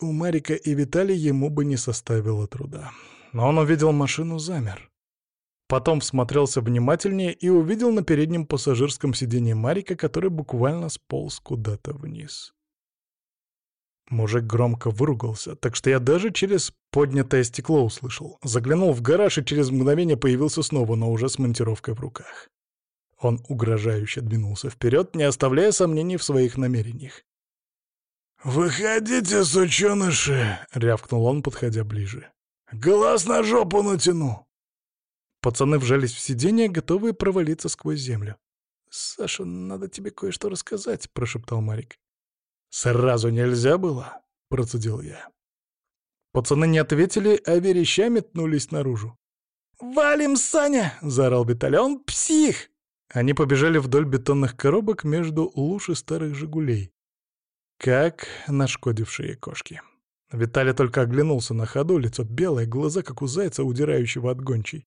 у Марика и Виталия ему бы не составило труда. Но он увидел машину, замер. Потом всмотрелся внимательнее и увидел на переднем пассажирском сиденье Марика, который буквально сполз куда-то вниз. Мужик громко выругался, так что я даже через поднятое стекло услышал. Заглянул в гараж и через мгновение появился снова, но уже с монтировкой в руках. Он угрожающе двинулся вперед, не оставляя сомнений в своих намерениях. «Выходите, сученыши!» — рявкнул он, подходя ближе. «Глаз на жопу натяну!» Пацаны вжались в сиденье, готовые провалиться сквозь землю. «Саша, надо тебе кое-что рассказать», — прошептал Марик. «Сразу нельзя было?» — процедил я. Пацаны не ответили, а вереща метнулись наружу. «Валим, Саня!» — заорал Виталий. «Он псих!» Они побежали вдоль бетонных коробок между луж и старых «Жигулей». Как нашкодившие кошки. Виталий только оглянулся на ходу, лицо белое, глаза, как у зайца, удирающего от гончей.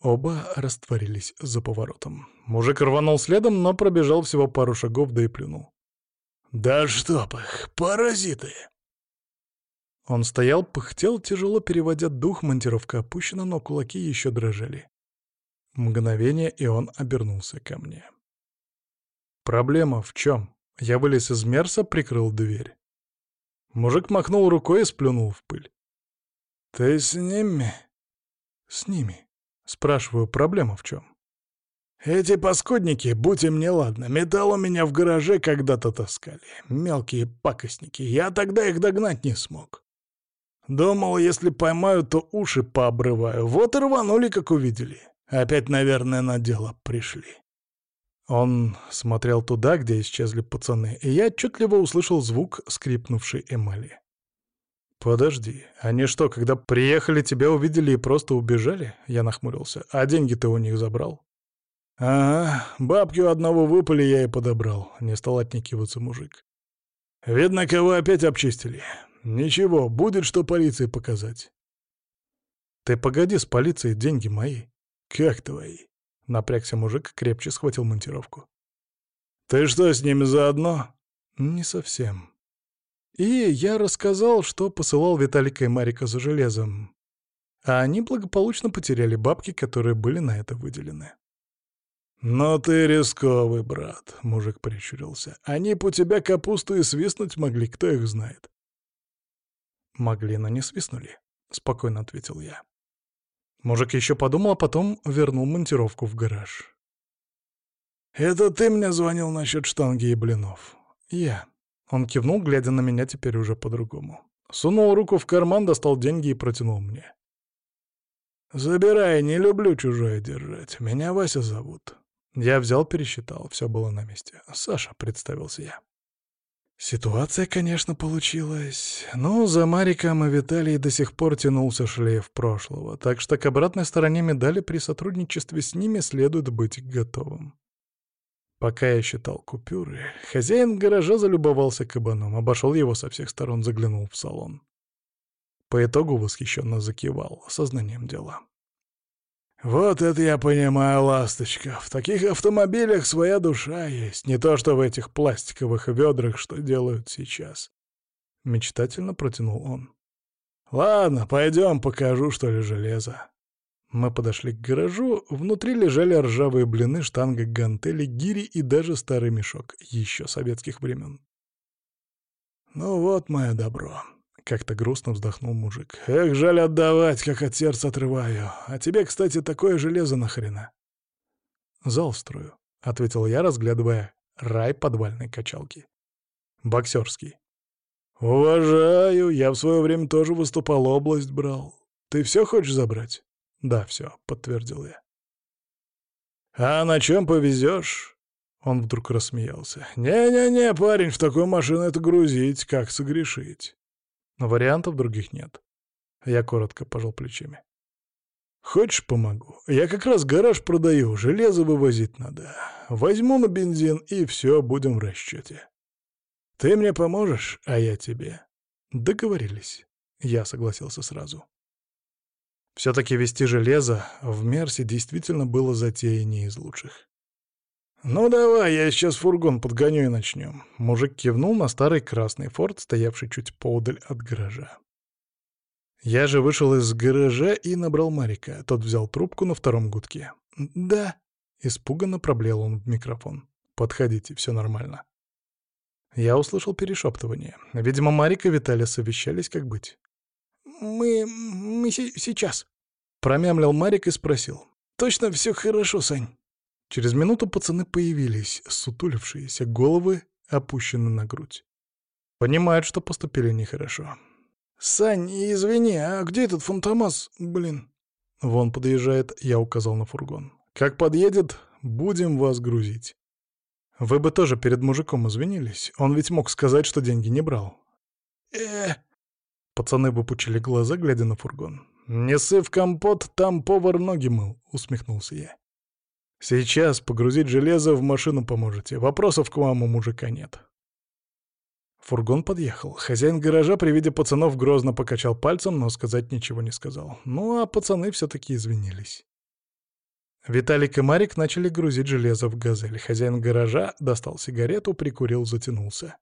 Оба растворились за поворотом. Мужик рванул следом, но пробежал всего пару шагов, да и плюнул. «Да чтоб их, паразиты!» Он стоял, пыхтел, тяжело переводя дух, монтировка опущена, но кулаки еще дрожали. Мгновение, и он обернулся ко мне. «Проблема в чем?» Я вылез из Мерса, прикрыл дверь. Мужик махнул рукой и сплюнул в пыль. «Ты с ними?» «С ними?» Спрашиваю, проблема в чем? Эти паскудники, будь им неладно, металл у меня в гараже когда-то таскали. Мелкие пакостники. Я тогда их догнать не смог. Думал, если поймаю, то уши пообрываю. Вот и рванули, как увидели. Опять, наверное, на дело пришли. Он смотрел туда, где исчезли пацаны, и я отчетливо услышал звук скрипнувшей эмали. «Подожди, они что, когда приехали, тебя увидели и просто убежали?» Я нахмурился. «А деньги ты у них забрал?» «Ага, бабки у одного выпали, я и подобрал», — не стал отникиваться мужик. «Видно, кого опять обчистили. Ничего, будет что полиции показать». «Ты погоди с полицией, деньги мои». «Как твои?» — напрягся мужик, крепче схватил монтировку. «Ты что, с ними заодно?» «Не совсем». И я рассказал, что посылал Виталика и Марика за железом. А они благополучно потеряли бабки, которые были на это выделены. «Но ты рисковый, брат», — мужик прищурился. «Они по тебя капусту и свистнуть могли, кто их знает». «Могли, но не свистнули», — спокойно ответил я. Мужик еще подумал, а потом вернул монтировку в гараж. «Это ты мне звонил насчет штанги и блинов?» «Я». Он кивнул, глядя на меня теперь уже по-другому. Сунул руку в карман, достал деньги и протянул мне. «Забирай, не люблю чужое держать. Меня Вася зовут». Я взял, пересчитал, все было на месте. «Саша», — представился я. Ситуация, конечно, получилась. Но за Мариком и Виталией до сих пор тянулся шлейф прошлого, так что к обратной стороне медали при сотрудничестве с ними следует быть готовым. Пока я считал купюры, хозяин гаража залюбовался кабаном, обошел его со всех сторон, заглянул в салон. По итогу восхищенно закивал, сознанием дела. «Вот это я понимаю, ласточка. В таких автомобилях своя душа есть, не то что в этих пластиковых ведрах, что делают сейчас». Мечтательно протянул он. «Ладно, пойдем, покажу, что ли, железо». Мы подошли к гаражу, внутри лежали ржавые блины, штанга, гантели, гири и даже старый мешок, еще советских времен. «Ну вот мое добро», как-то грустно вздохнул мужик. «Эх, жаль отдавать, как от сердца отрываю. А тебе, кстати, такое железо нахрена?» «Зал строю», — ответил я, разглядывая рай подвальной качалки. «Боксерский». «Уважаю, я в свое время тоже выступал, область брал. Ты все хочешь забрать?» «Да, все», — подтвердил я. «А на чем повезешь?» Он вдруг рассмеялся. «Не-не-не, парень, в такую машину это грузить, как согрешить. Но вариантов других нет. Я коротко пожал плечами. «Хочешь, помогу? Я как раз гараж продаю, железо вывозить надо. Возьму на бензин, и все, будем в расчете. Ты мне поможешь, а я тебе». Договорились. Я согласился сразу. Все-таки вести железо в Мерсе действительно было затеей не из лучших. «Ну давай, я сейчас фургон подгоню и начнем». Мужик кивнул на старый красный форт, стоявший чуть поодаль от гаража. Я же вышел из гаража и набрал Марика. Тот взял трубку на втором гудке. «Да», — испуганно проблеял он в микрофон. «Подходите, все нормально». Я услышал перешептывание. Видимо, Марик и Виталий совещались, как быть. «Мы... мы сейчас», — промямлил Марик и спросил. «Точно все хорошо, Сань?» Через минуту пацаны появились, сутулившиеся, головы опущены на грудь. Понимают, что поступили нехорошо. «Сань, извини, а где этот фантомас, блин?» «Вон подъезжает», — я указал на фургон. «Как подъедет, будем вас грузить». «Вы бы тоже перед мужиком извинились. Он ведь мог сказать, что деньги не брал». э Пацаны выпучили глаза, глядя на фургон. «Не сыв компот, там повар ноги мыл», — усмехнулся я. «Сейчас погрузить железо в машину поможете. Вопросов к вам у мужика нет». Фургон подъехал. Хозяин гаража при виде пацанов грозно покачал пальцем, но сказать ничего не сказал. Ну, а пацаны все-таки извинились. Виталик и Марик начали грузить железо в «Газель». Хозяин гаража достал сигарету, прикурил, затянулся.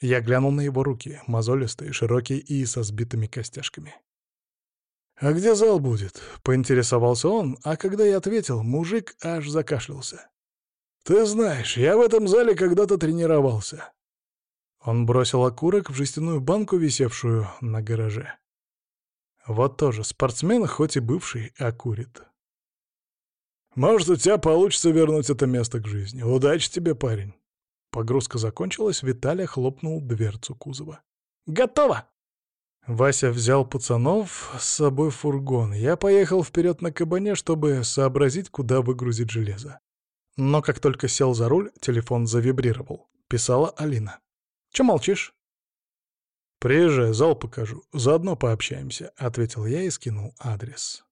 Я глянул на его руки, мозолистые, широкие и со сбитыми костяшками. «А где зал будет?» — поинтересовался он, а когда я ответил, мужик аж закашлялся. «Ты знаешь, я в этом зале когда-то тренировался. Он бросил окурок в жестяную банку, висевшую на гараже. Вот тоже спортсмен, хоть и бывший, а курит. «Может, у тебя получится вернуть это место к жизни. Удачи тебе, парень!» Погрузка закончилась, Виталий хлопнул дверцу кузова. «Готово!» Вася взял пацанов с собой в фургон. Я поехал вперед на кабане, чтобы сообразить, куда выгрузить железо. Но как только сел за руль, телефон завибрировал. Писала Алина. Че молчишь?» «Приезжай, зал покажу. Заодно пообщаемся», — ответил я и скинул адрес.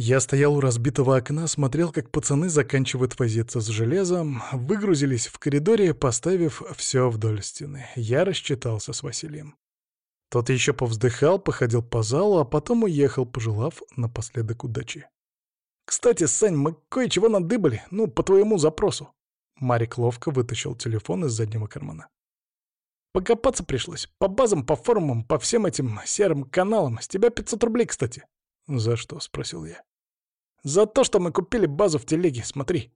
Я стоял у разбитого окна, смотрел, как пацаны заканчивают возиться с железом, выгрузились в коридоре, поставив все вдоль стены. Я рассчитался с Василием. Тот еще повздыхал, походил по залу, а потом уехал, пожелав напоследок удачи. «Кстати, Сань, мы кое-чего надыбали, ну, по твоему запросу». Марик ловко вытащил телефон из заднего кармана. «Покопаться пришлось. По базам, по форумам, по всем этим серым каналам. С тебя 500 рублей, кстати». «За что?» — спросил я. «За то, что мы купили базу в телеге, смотри».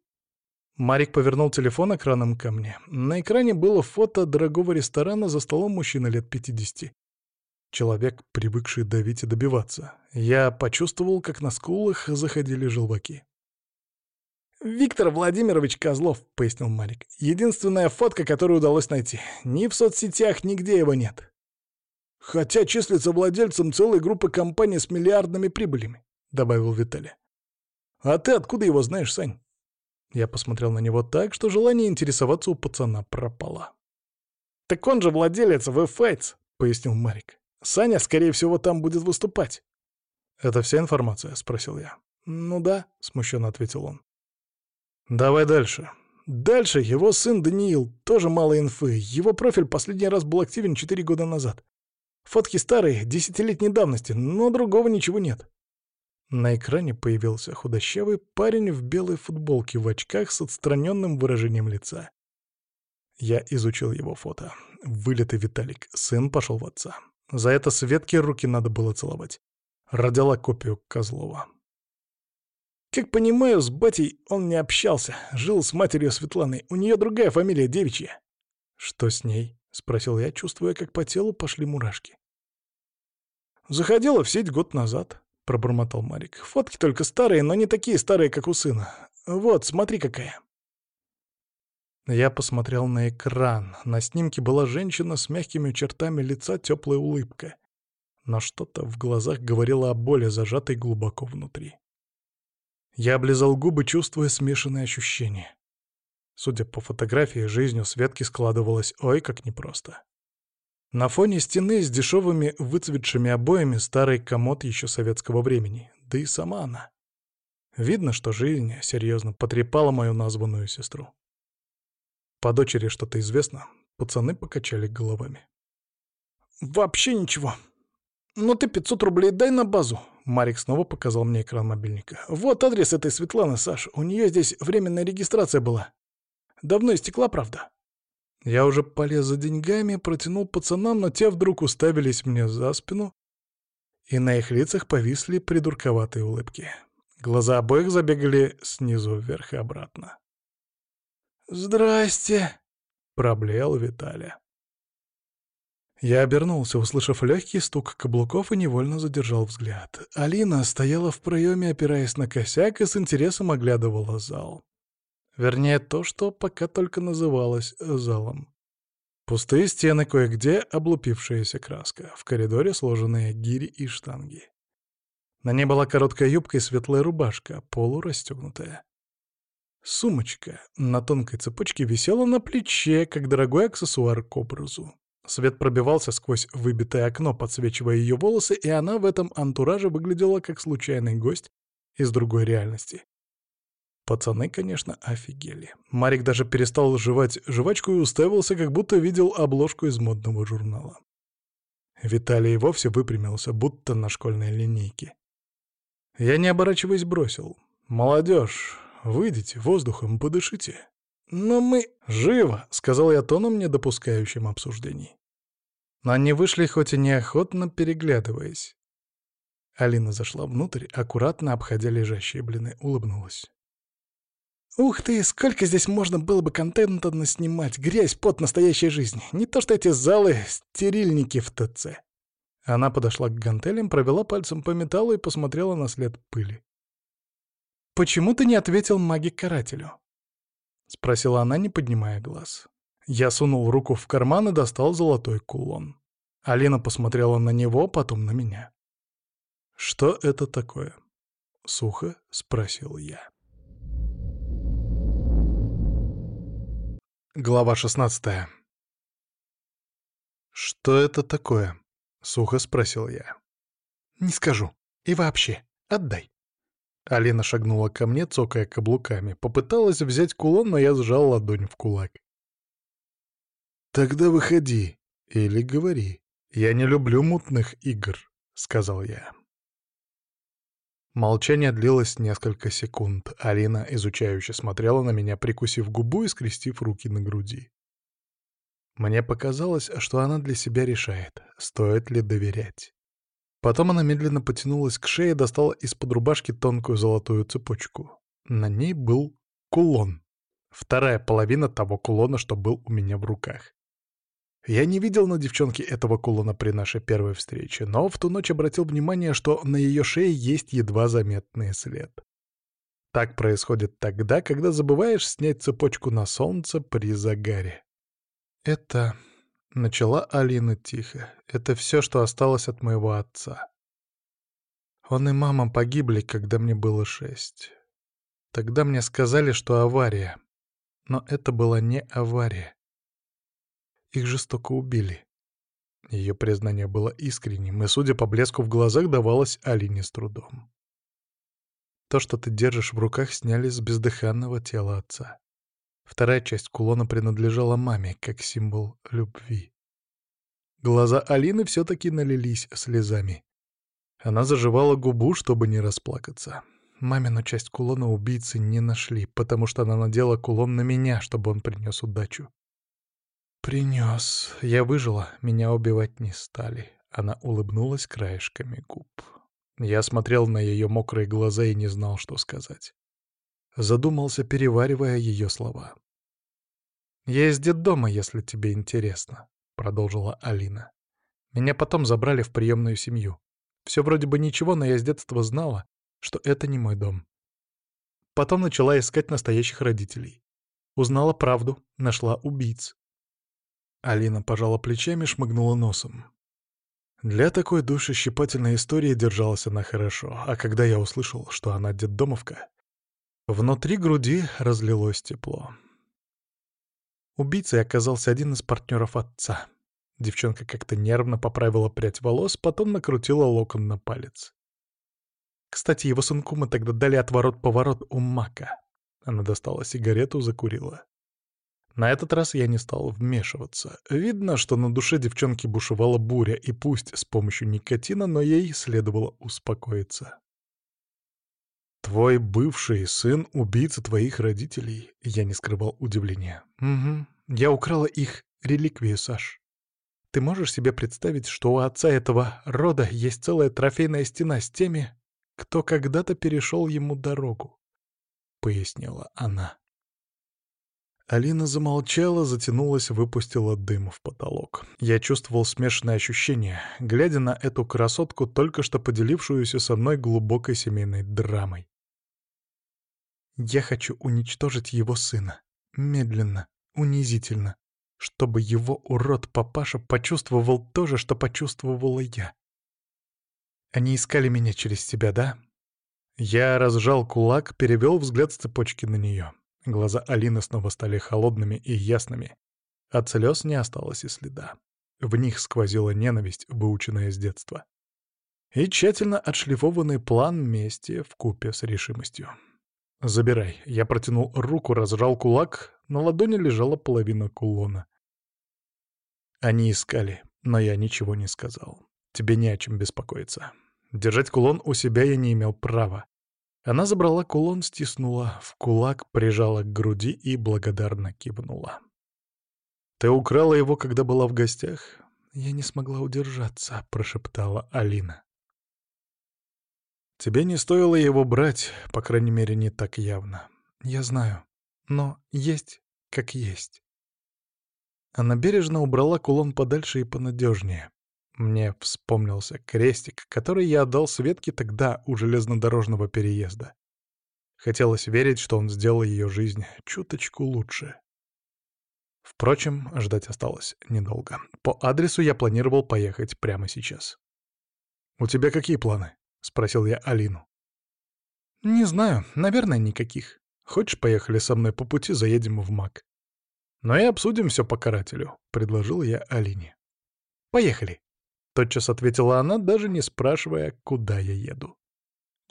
Марик повернул телефон экраном ко мне. На экране было фото дорогого ресторана за столом мужчины лет 50. Человек, привыкший давить и добиваться. Я почувствовал, как на скулах заходили желваки. «Виктор Владимирович Козлов», — пояснил Марик. «Единственная фотка, которую удалось найти. Ни в соцсетях, нигде его нет». «Хотя числится владельцем целой группы компаний с миллиардными прибылями», — добавил Виталий. «А ты откуда его знаешь, Сань?» Я посмотрел на него так, что желание интересоваться у пацана пропало. «Так он же владелец V-Fights», — пояснил Марик. Саня, скорее всего, там будет выступать. «Это вся информация?» — спросил я. «Ну да», — смущенно ответил он. «Давай дальше». Дальше его сын Даниил, тоже мало инфы. Его профиль последний раз был активен четыре года назад. Фотки старые, десятилетней давности, но другого ничего нет. На экране появился худощавый парень в белой футболке в очках с отстраненным выражением лица. Я изучил его фото. Вылитый Виталик, сын пошел в отца. За это Светке руки надо было целовать. Родила копию Козлова. Как понимаю, с батей он не общался. Жил с матерью Светланой. У нее другая фамилия, девичья. «Что с ней?» — спросил я, чувствуя, как по телу пошли мурашки. «Заходила в сеть год назад», — пробормотал Марик. «Фотки только старые, но не такие старые, как у сына. Вот, смотри какая». Я посмотрел на экран. На снимке была женщина с мягкими чертами лица, теплая улыбка. Но что-то в глазах говорило о боли, зажатой глубоко внутри. Я облизал губы, чувствуя смешанные ощущения. Судя по фотографии, жизнь у Светки складывалась ой как непросто. На фоне стены с дешевыми выцветшими обоями старый комод еще советского времени, да и сама она. Видно, что жизнь серьезно потрепала мою названную сестру. По дочери что-то известно? Пацаны покачали головами. «Вообще ничего. «Ну ты 500 рублей дай на базу». Марик снова показал мне экран мобильника. «Вот адрес этой Светланы, Саш. У нее здесь временная регистрация была. Давно истекла, правда?» Я уже полез за деньгами, протянул пацанам, но те вдруг уставились мне за спину, и на их лицах повисли придурковатые улыбки. Глаза обоих забегали снизу вверх и обратно. «Здрасте!» — проблеял Виталя. Я обернулся, услышав легкий стук каблуков, и невольно задержал взгляд. Алина стояла в проеме, опираясь на косяк, и с интересом оглядывала зал. Вернее, то, что пока только называлось залом. Пустые стены, кое-где облупившаяся краска, в коридоре сложенные гири и штанги. На ней была короткая юбка и светлая рубашка, полурастегнутая. Сумочка на тонкой цепочке висела на плече, как дорогой аксессуар к образу. Свет пробивался сквозь выбитое окно, подсвечивая ее волосы, и она в этом антураже выглядела как случайный гость из другой реальности. Пацаны, конечно, офигели. Марик даже перестал жевать жвачку и уставился, как будто видел обложку из модного журнала. Виталий вовсе выпрямился, будто на школьной линейке. Я, не оборачиваясь, бросил. «Молодежь, выйдите, воздухом подышите». «Но мы...» «Живо!» — сказал я тоном, не допускающим обсуждений. Но они вышли хоть и неохотно, переглядываясь. Алина зашла внутрь, аккуратно обходя лежащие блины, улыбнулась. «Ух ты, сколько здесь можно было бы контента наснимать! Грязь, под настоящей жизни! Не то что эти залы, стерильники в ТЦ!» Она подошла к гантелям, провела пальцем по металлу и посмотрела на след пыли. «Почему ты не ответил маге-карателю?» — спросила она, не поднимая глаз. Я сунул руку в карман и достал золотой кулон. Алина посмотрела на него, потом на меня. «Что это такое?» — сухо спросил я. Глава шестнадцатая. «Что это такое?» — сухо спросил я. «Не скажу. И вообще, отдай». Алина шагнула ко мне, цокая каблуками. Попыталась взять кулон, но я сжал ладонь в кулак. «Тогда выходи. Или говори. Я не люблю мутных игр», — сказал я. Молчание длилось несколько секунд. Алина изучающе смотрела на меня, прикусив губу и скрестив руки на груди. Мне показалось, что она для себя решает, стоит ли доверять. Потом она медленно потянулась к шее и достала из-под рубашки тонкую золотую цепочку. На ней был кулон. Вторая половина того кулона, что был у меня в руках. Я не видел на девчонке этого кулона при нашей первой встрече, но в ту ночь обратил внимание, что на ее шее есть едва заметный след. Так происходит тогда, когда забываешь снять цепочку на солнце при загаре. Это Начала Алина тихо. Это все, что осталось от моего отца. Он и мама погибли, когда мне было шесть. Тогда мне сказали, что авария. Но это была не авария. Их жестоко убили. Ее признание было искренним, и, судя по блеску в глазах, давалось Алине с трудом. То, что ты держишь в руках, сняли с бездыханного тела отца. Вторая часть кулона принадлежала маме, как символ любви. Глаза Алины все-таки налились слезами. Она заживала губу, чтобы не расплакаться. Мамину часть кулона убийцы не нашли, потому что она надела кулон на меня, чтобы он принес удачу. Принес. Я выжила, меня убивать не стали. Она улыбнулась краешками губ. Я смотрел на ее мокрые глаза и не знал, что сказать. Задумался, переваривая ее слова. «Я из детдома, если тебе интересно», — продолжила Алина. «Меня потом забрали в приемную семью. Все вроде бы ничего, но я с детства знала, что это не мой дом. Потом начала искать настоящих родителей. Узнала правду, нашла убийц. Алина пожала плечами, шмыгнула носом. Для такой душещипательной истории держалась она хорошо, а когда я услышал, что она детдомовка, внутри груди разлилось тепло. Убийцей оказался один из партнеров отца. Девчонка как-то нервно поправила прядь волос, потом накрутила локон на палец. Кстати, его сынку мы тогда дали отворот-поворот у Мака. Она достала сигарету, закурила. На этот раз я не стал вмешиваться. Видно, что на душе девчонки бушевала буря, и пусть с помощью никотина, но ей следовало успокоиться. «Твой бывший сын — убийца твоих родителей», — я не скрывал удивления. «Угу. Я украла их реликвию, Саш. Ты можешь себе представить, что у отца этого рода есть целая трофейная стена с теми, кто когда-то перешел ему дорогу?» — пояснила она. Алина замолчала, затянулась, выпустила дым в потолок. Я чувствовал смешанные ощущения, глядя на эту красотку, только что поделившуюся со мной глубокой семейной драмой. Я хочу уничтожить его сына. Медленно, унизительно. Чтобы его урод-папаша почувствовал то же, что почувствовала я. Они искали меня через тебя, да? Я разжал кулак, перевел взгляд с цепочки на нее. Глаза Алины снова стали холодными и ясными. От слез не осталось и следа. В них сквозила ненависть, выученная с детства. И тщательно отшлифованный план мести в купе с решимостью. «Забирай». Я протянул руку, разжал кулак, на ладони лежала половина кулона. Они искали, но я ничего не сказал. Тебе не о чем беспокоиться. Держать кулон у себя я не имел права. Она забрала кулон, стиснула в кулак, прижала к груди и благодарно кивнула. «Ты украла его, когда была в гостях?» «Я не смогла удержаться», — прошептала Алина. «Тебе не стоило его брать, по крайней мере, не так явно. Я знаю, но есть как есть». Она бережно убрала кулон подальше и понадежнее. Мне вспомнился крестик, который я отдал Светке тогда у железнодорожного переезда. Хотелось верить, что он сделал ее жизнь чуточку лучше. Впрочем, ждать осталось недолго. По адресу я планировал поехать прямо сейчас. «У тебя какие планы?» — спросил я Алину. «Не знаю, наверное, никаких. Хочешь, поехали со мной по пути, заедем в МАК. Но и обсудим все по карателю», — предложил я Алине. «Поехали». Тотчас ответила она, даже не спрашивая, куда я еду.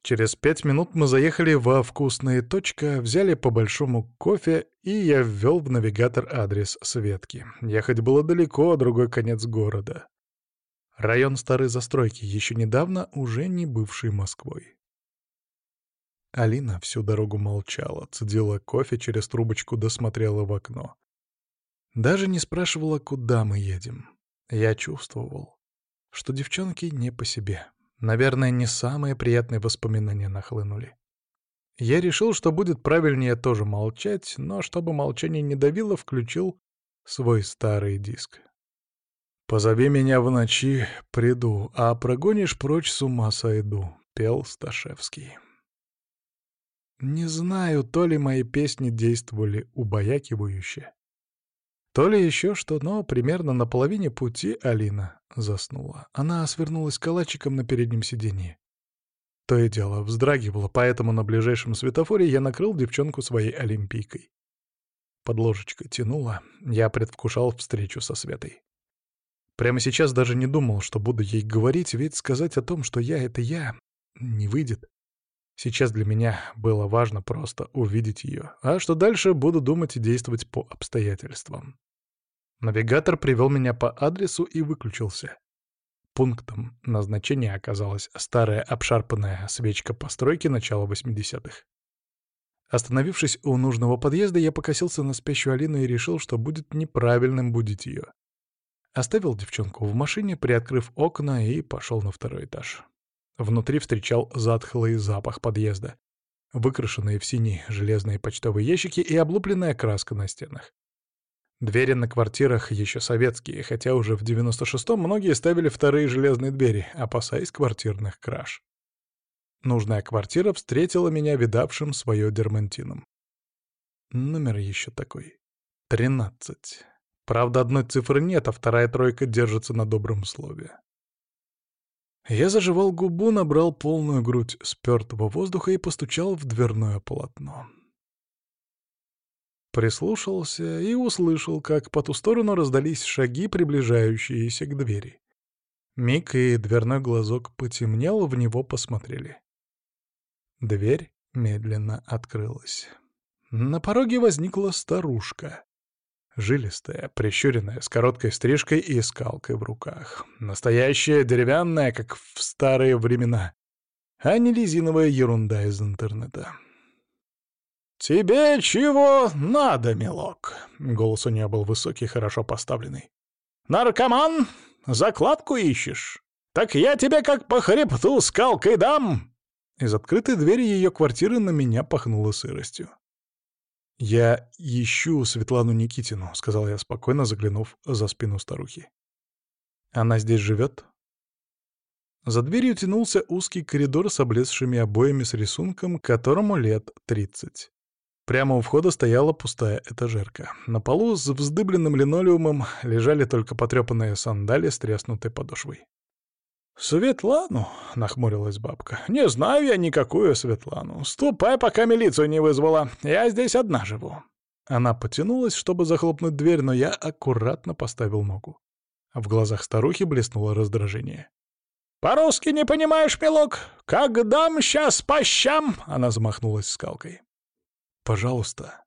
Через пять минут мы заехали во вкусные точка, взяли по большому кофе, и я ввел в навигатор адрес Светки. Ехать было далеко, другой конец города. Район старой застройки, еще недавно уже не бывший Москвой. Алина всю дорогу молчала, цедила кофе через трубочку, досмотрела в окно. Даже не спрашивала, куда мы едем. Я чувствовал что девчонки не по себе. Наверное, не самые приятные воспоминания нахлынули. Я решил, что будет правильнее тоже молчать, но чтобы молчание не давило, включил свой старый диск. «Позови меня в ночи, приду, а прогонишь прочь с ума сойду», — пел Сташевский. Не знаю, то ли мои песни действовали убаюкивающе, то ли еще что, но примерно на половине пути Алина заснула. Она свернулась калачиком на переднем сиденье. То и дело вздрагивала, поэтому на ближайшем светофоре я накрыл девчонку своей олимпийкой. Под ложечкой тянула, я предвкушал встречу со Светой. Прямо сейчас даже не думал, что буду ей говорить, ведь сказать о том, что я — это я, не выйдет. Сейчас для меня было важно просто увидеть ее, а что дальше, буду думать и действовать по обстоятельствам. Навигатор привел меня по адресу и выключился. Пунктом назначения оказалась старая обшарпанная свечка постройки начала 80-х. Остановившись у нужного подъезда, я покосился на спящую Алину и решил, что будет неправильным будить ее. Оставил девчонку в машине, приоткрыв окна, и пошел на второй этаж. Внутри встречал затхлый запах подъезда, выкрашенные в синий железные почтовые ящики и облупленная краска на стенах. Двери на квартирах еще советские, хотя уже в 96-м многие ставили вторые железные двери, опасаясь квартирных краж. Нужная квартира встретила меня видавшим свое дермантином. Номер еще такой. Тринадцать. Правда, одной цифры нет, а вторая тройка держится на добром слове. Я заживал губу, набрал полную грудь спёртого воздуха и постучал в дверное полотно. Прислушался и услышал, как по ту сторону раздались шаги, приближающиеся к двери. Миг и дверной глазок потемнел, в него посмотрели. Дверь медленно открылась. На пороге возникла старушка. Жилистая, прищуренная, с короткой стрижкой и скалкой в руках. Настоящая, деревянная, как в старые времена, а не резиновая ерунда из интернета. «Тебе чего надо, милок?» Голос у нее был высокий, хорошо поставленный. «Наркоман? Закладку ищешь? Так я тебе как по хребту скалкой дам!» Из открытой двери ее квартиры на меня пахнуло сыростью. «Я ищу Светлану Никитину», — сказал я спокойно, заглянув за спину старухи. «Она здесь живет?» За дверью тянулся узкий коридор с облезшими обоями с рисунком, которому лет тридцать. Прямо у входа стояла пустая этажерка. На полу с вздыбленным линолеумом лежали только потрепанные сандали с треснутой подошвой. «Светлану?» — нахмурилась бабка. «Не знаю я никакую Светлану. Ступай, пока милицию не вызвала. Я здесь одна живу». Она потянулась, чтобы захлопнуть дверь, но я аккуратно поставил ногу. В глазах старухи блеснуло раздражение. «По-русски не понимаешь, милок? Как дам сейчас по щам?» Она замахнулась скалкой. «Пожалуйста,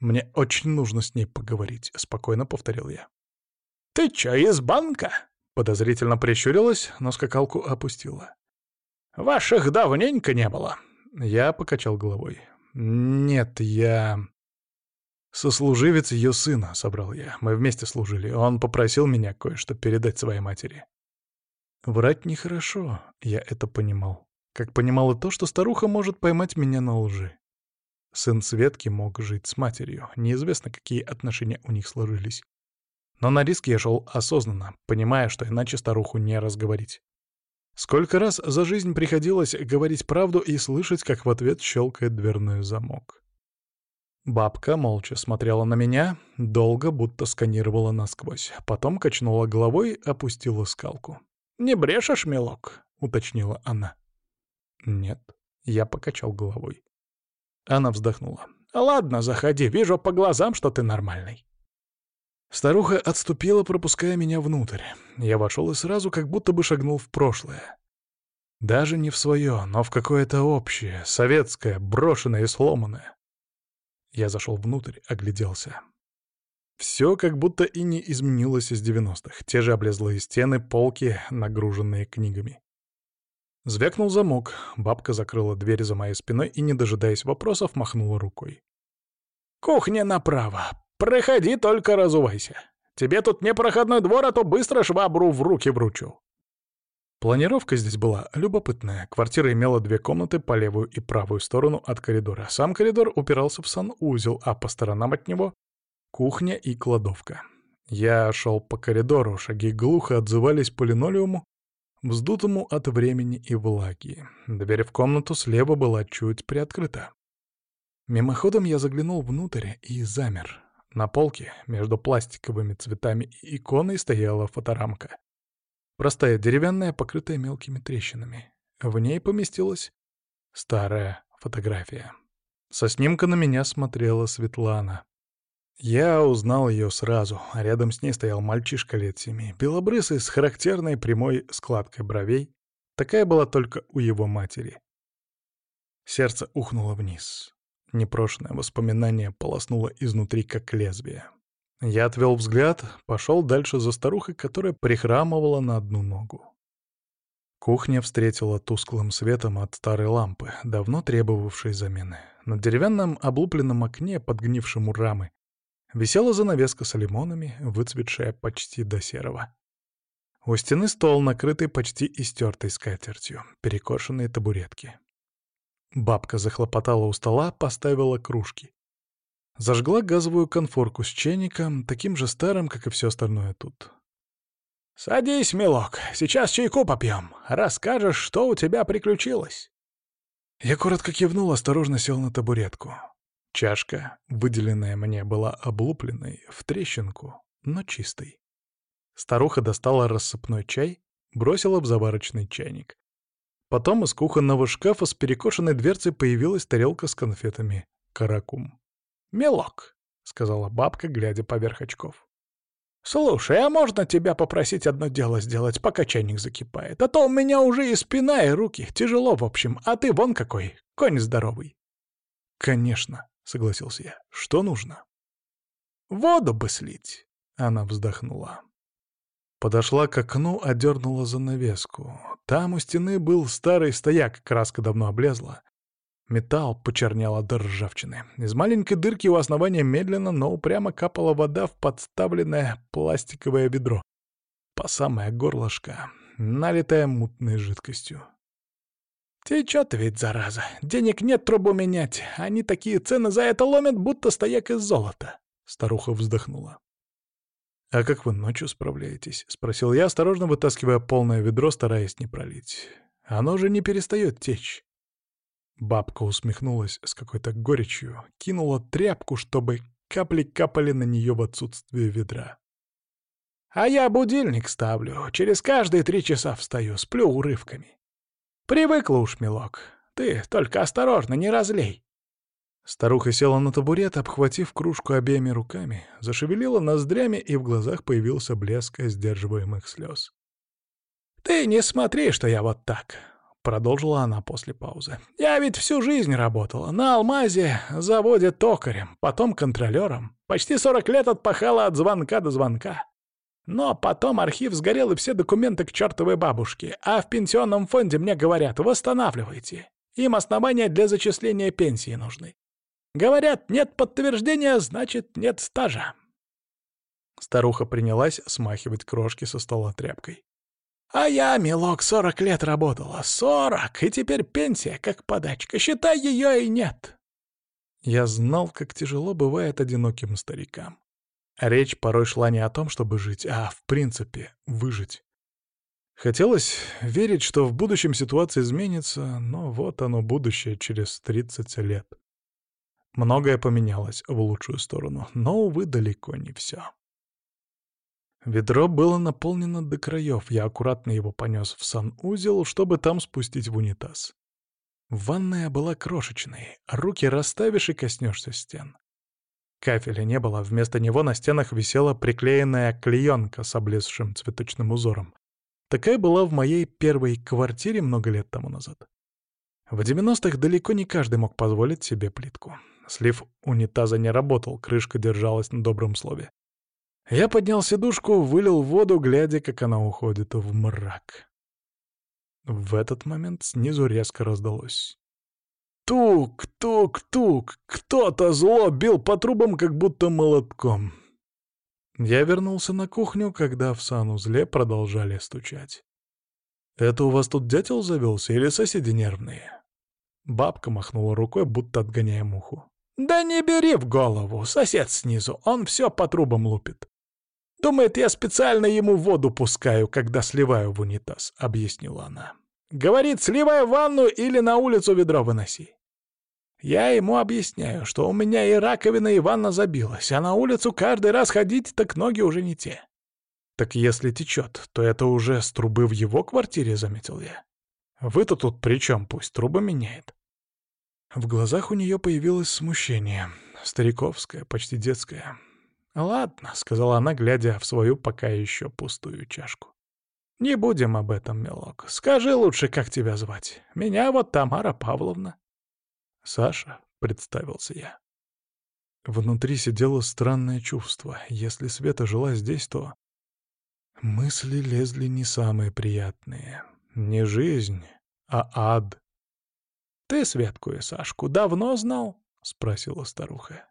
мне очень нужно с ней поговорить», — спокойно повторил я. «Ты чё, из банка?» Подозрительно прищурилась, но скакалку опустила. «Ваших давненько не было!» Я покачал головой. «Нет, я...» «Сослуживец ее сына», — собрал я. Мы вместе служили. Он попросил меня кое-что передать своей матери. Врать нехорошо, я это понимал. Как понимал и то, что старуха может поймать меня на лжи. Сын Светки мог жить с матерью. Неизвестно, какие отношения у них сложились. Но на риск я шел осознанно, понимая, что иначе старуху не разговорить. Сколько раз за жизнь приходилось говорить правду и слышать, как в ответ щелкает дверной замок. Бабка молча смотрела на меня, долго будто сканировала насквозь. Потом качнула головой, опустила скалку. «Не брешешь, милок?» — уточнила она. «Нет», — я покачал головой. Она вздохнула. «Ладно, заходи, вижу по глазам, что ты нормальный». Старуха отступила, пропуская меня внутрь. Я вошел и сразу как будто бы шагнул в прошлое. Даже не в свое, но в какое-то общее, советское, брошенное и сломанное. Я зашел внутрь, огляделся. Все как будто и не изменилось из девяностых. Те же облезлые стены, полки, нагруженные книгами. Звякнул замок, бабка закрыла дверь за моей спиной и, не дожидаясь вопросов, махнула рукой. «Кухня направо, Проходи, только разувайся. Тебе тут не проходной двор, а то быстро швабру в руки вручу». Планировка здесь была любопытная. Квартира имела две комнаты по левую и правую сторону от коридора. Сам коридор упирался в санузел, а по сторонам от него — кухня и кладовка. Я шел по коридору, шаги глухо отзывались по линолеуму, вздутому от времени и влаги. Дверь в комнату слева была чуть приоткрыта. Мимоходом я заглянул внутрь и замер. На полке между пластиковыми цветами и иконой стояла фоторамка. Простая деревянная, покрытая мелкими трещинами. В ней поместилась старая фотография. Со снимка на меня смотрела Светлана. Я узнал ее сразу, рядом с ней стоял мальчишка лет семи, белобрысый, с характерной прямой складкой бровей. Такая была только у его матери. Сердце ухнуло вниз. Непрошенное воспоминание полоснуло изнутри, как лезвие. Я отвел взгляд, пошел дальше за старухой, которая прихрамывала на одну ногу. Кухня встретила тусклым светом от старой лампы, давно требовавшей замены. На деревянном облупленном окне, подгнившем у рамы, висела занавеска с лимонами, выцветшая почти до серого. У стены стол, накрытый почти истертой скатертью, перекошенные табуретки. Бабка захлопотала у стола, поставила кружки. Зажгла газовую конфорку с чайником, таким же старым, как и все остальное тут. «Садись, милок, сейчас чайку попьем. Расскажешь, что у тебя приключилось». Я коротко кивнул, осторожно сел на табуретку. Чашка, выделенная мне, была облупленной, в трещинку, но чистой. Старуха достала рассыпной чай, бросила в заварочный чайник. Потом из кухонного шкафа с перекошенной дверцей появилась тарелка с конфетами «Каракум». «Мелок», — сказала бабка, глядя поверх очков. «Слушай, а можно тебя попросить одно дело сделать, пока чайник закипает? А то у меня уже и спина, и руки. Тяжело, в общем. А ты вон какой, конь здоровый». «Конечно», — согласился я. «Что нужно?» Воду бы слить!» Она вздохнула. Подошла к окну, одернула занавеску. Там у стены был старый стояк, краска давно облезла. Металл почернел от ржавчины. Из маленькой дырки у основания медленно, но упрямо капала вода в подставленное пластиковое ведро. По самое горлышко, налитое мутной жидкостью. «Течет ведь, зараза! Денег нет трубу менять! Они такие цены за это ломят, будто стояк из золота!» Старуха вздохнула. «А как вы ночью справляетесь?» — спросил я, осторожно вытаскивая полное ведро, стараясь не пролить. «Оно же не перестает течь». Бабка усмехнулась с какой-то горечью, кинула тряпку, чтобы капли капали на нее в отсутствие ведра. «А я будильник ставлю, через каждые три часа встаю, сплю урывками. Привыкла уж, милок. Ты только осторожно, не разлей. Старуха села на табурет, обхватив кружку обеими руками, зашевелила ноздрями, и в глазах появился блеск сдерживаемых слез. «Ты не смотри, что я вот так», — продолжила она после паузы. «Я ведь всю жизнь работала. На «Алмазе», заводе токарем, потом контролером. Почти сорок лет отпахала от звонка до звонка. Но потом архив сгорел и все документы к чертовой бабушке, а в пенсионном фонде мне говорят «восстанавливайте». Им основания для зачисления пенсии нужны. Говорят, нет подтверждения, значит, нет стажа. Старуха принялась смахивать крошки со стола тряпкой. А я, милок, сорок лет работала. Сорок! И теперь пенсия, как подачка. Считай, ее и нет. Я знал, как тяжело бывает одиноким старикам. Речь порой шла не о том, чтобы жить, а, в принципе, выжить. Хотелось верить, что в будущем ситуация изменится, но вот оно будущее через 30 лет. Многое поменялось в лучшую сторону, но, увы, далеко не все. Ведро было наполнено до краев, я аккуратно его понес в санузел, чтобы там спустить в унитаз. Ванная была крошечной, руки расставишь и коснешься стен. Кафеля не было, вместо него на стенах висела приклеенная клеенка с облезшим цветочным узором. Такая была в моей первой квартире много лет тому назад. В 90-х далеко не каждый мог позволить себе плитку. Слив унитаза не работал, крышка держалась на добром слове. Я поднял сидушку, вылил воду, глядя, как она уходит в мрак. В этот момент снизу резко раздалось. Тук, тук, тук! Кто-то зло бил по трубам, как будто молотком. Я вернулся на кухню, когда в санузле продолжали стучать. «Это у вас тут дятел завелся или соседи нервные?» Бабка махнула рукой, будто отгоняя муху. «Да не бери в голову, сосед снизу, он все по трубам лупит. Думает, я специально ему воду пускаю, когда сливаю в унитаз», — объяснила она. «Говорит, сливай в ванну или на улицу ведро выноси». Я ему объясняю, что у меня и раковина, и ванна забилась, а на улицу каждый раз ходить, так ноги уже не те. «Так если течет, то это уже с трубы в его квартире», — заметил я. «Вы-то тут при чем? Пусть труба меняет». В глазах у нее появилось смущение. Стариковское, почти детское. «Ладно», — сказала она, глядя в свою пока еще пустую чашку. «Не будем об этом, милок. Скажи лучше, как тебя звать. Меня вот Тамара Павловна». «Саша», — представился я. Внутри сидело странное чувство. Если Света жила здесь, то... Мысли лезли не самые приятные. Не жизнь, а ад. «Ты Светку и Сашку давно знал?» — спросила старуха.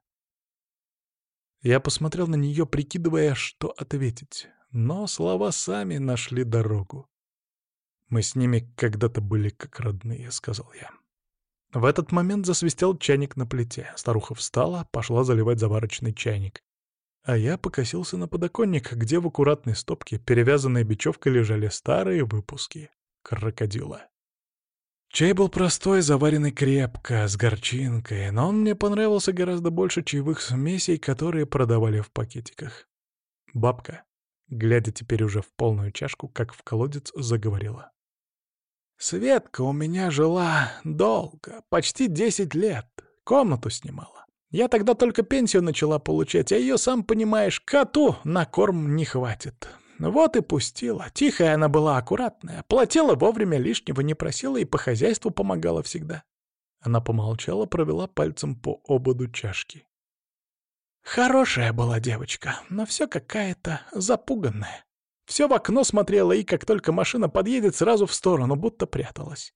Я посмотрел на нее, прикидывая, что ответить, но слова сами нашли дорогу. «Мы с ними когда-то были как родные», — сказал я. В этот момент засвистел чайник на плите. Старуха встала, пошла заливать заварочный чайник. А я покосился на подоконник, где в аккуратной стопке, перевязанной бечевкой, лежали старые выпуски крокодила. Чай был простой, заваренный крепко, с горчинкой, но он мне понравился гораздо больше чаевых смесей, которые продавали в пакетиках. Бабка, глядя теперь уже в полную чашку, как в колодец, заговорила. «Светка у меня жила долго, почти десять лет, комнату снимала. Я тогда только пенсию начала получать, а ее, сам понимаешь, коту на корм не хватит. Вот и пустила. Тихая она была, аккуратная. Платила вовремя, лишнего не просила и по хозяйству помогала всегда. Она помолчала, провела пальцем по ободу чашки. Хорошая была девочка, но все какая-то запуганная. Все в окно смотрела и, как только машина подъедет, сразу в сторону, будто пряталась.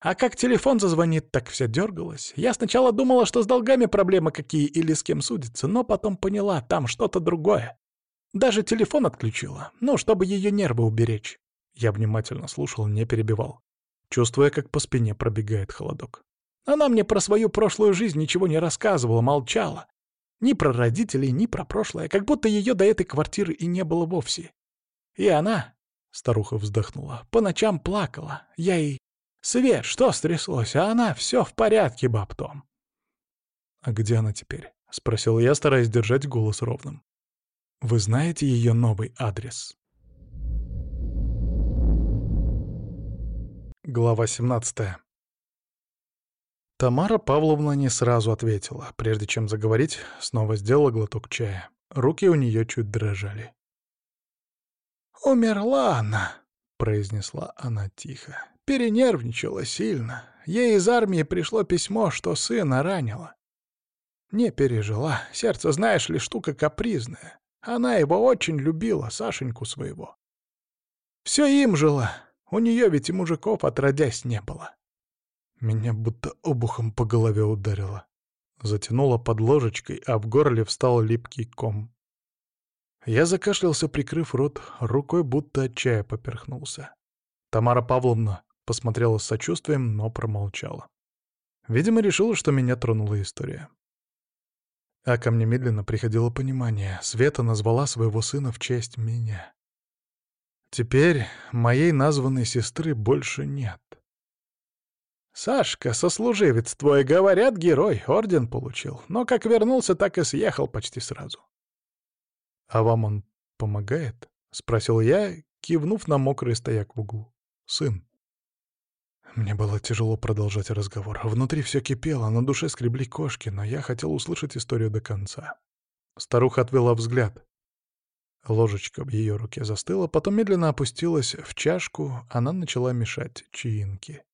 А как телефон зазвонит, так вся дергалась. Я сначала думала, что с долгами проблемы какие или с кем судится, но потом поняла, там что-то другое. Даже телефон отключила, ну, чтобы ее нервы уберечь. Я внимательно слушал, не перебивал, чувствуя, как по спине пробегает холодок. Она мне про свою прошлую жизнь ничего не рассказывала, молчала. Ни про родителей, ни про прошлое, как будто ее до этой квартиры и не было вовсе. И она, — старуха вздохнула, — по ночам плакала. Я ей «Свет, что стряслось? А она все в порядке, баб Том». «А где она теперь?» — спросил я, стараясь держать голос ровным. «Вы знаете ее новый адрес?» Глава 17 Тамара Павловна не сразу ответила. Прежде чем заговорить, снова сделала глоток чая. Руки у нее чуть дрожали. «Умерла она», — произнесла она тихо. Перенервничала сильно. Ей из армии пришло письмо, что сына ранило. Не пережила. Сердце, знаешь ли, штука капризная. Она его очень любила, Сашеньку своего. Все им жила. У нее ведь и мужиков отродясь не было. Меня будто обухом по голове ударило. Затянуло под ложечкой, а в горле встал липкий ком. Я закашлялся, прикрыв рот, рукой будто от чая поперхнулся. Тамара Павловна посмотрела с сочувствием, но промолчала. Видимо, решила, что меня тронула история. А ко мне медленно приходило понимание. Света назвала своего сына в честь меня. Теперь моей названной сестры больше нет. «Сашка, сослуживец твой, говорят, герой, орден получил. Но как вернулся, так и съехал почти сразу». «А вам он помогает?» — спросил я, кивнув на мокрый стояк в углу. «Сын». Мне было тяжело продолжать разговор. Внутри все кипело, на душе скребли кошки, но я хотел услышать историю до конца. Старуха отвела взгляд. Ложечка в ее руке застыла, потом медленно опустилась в чашку, она начала мешать чаинки.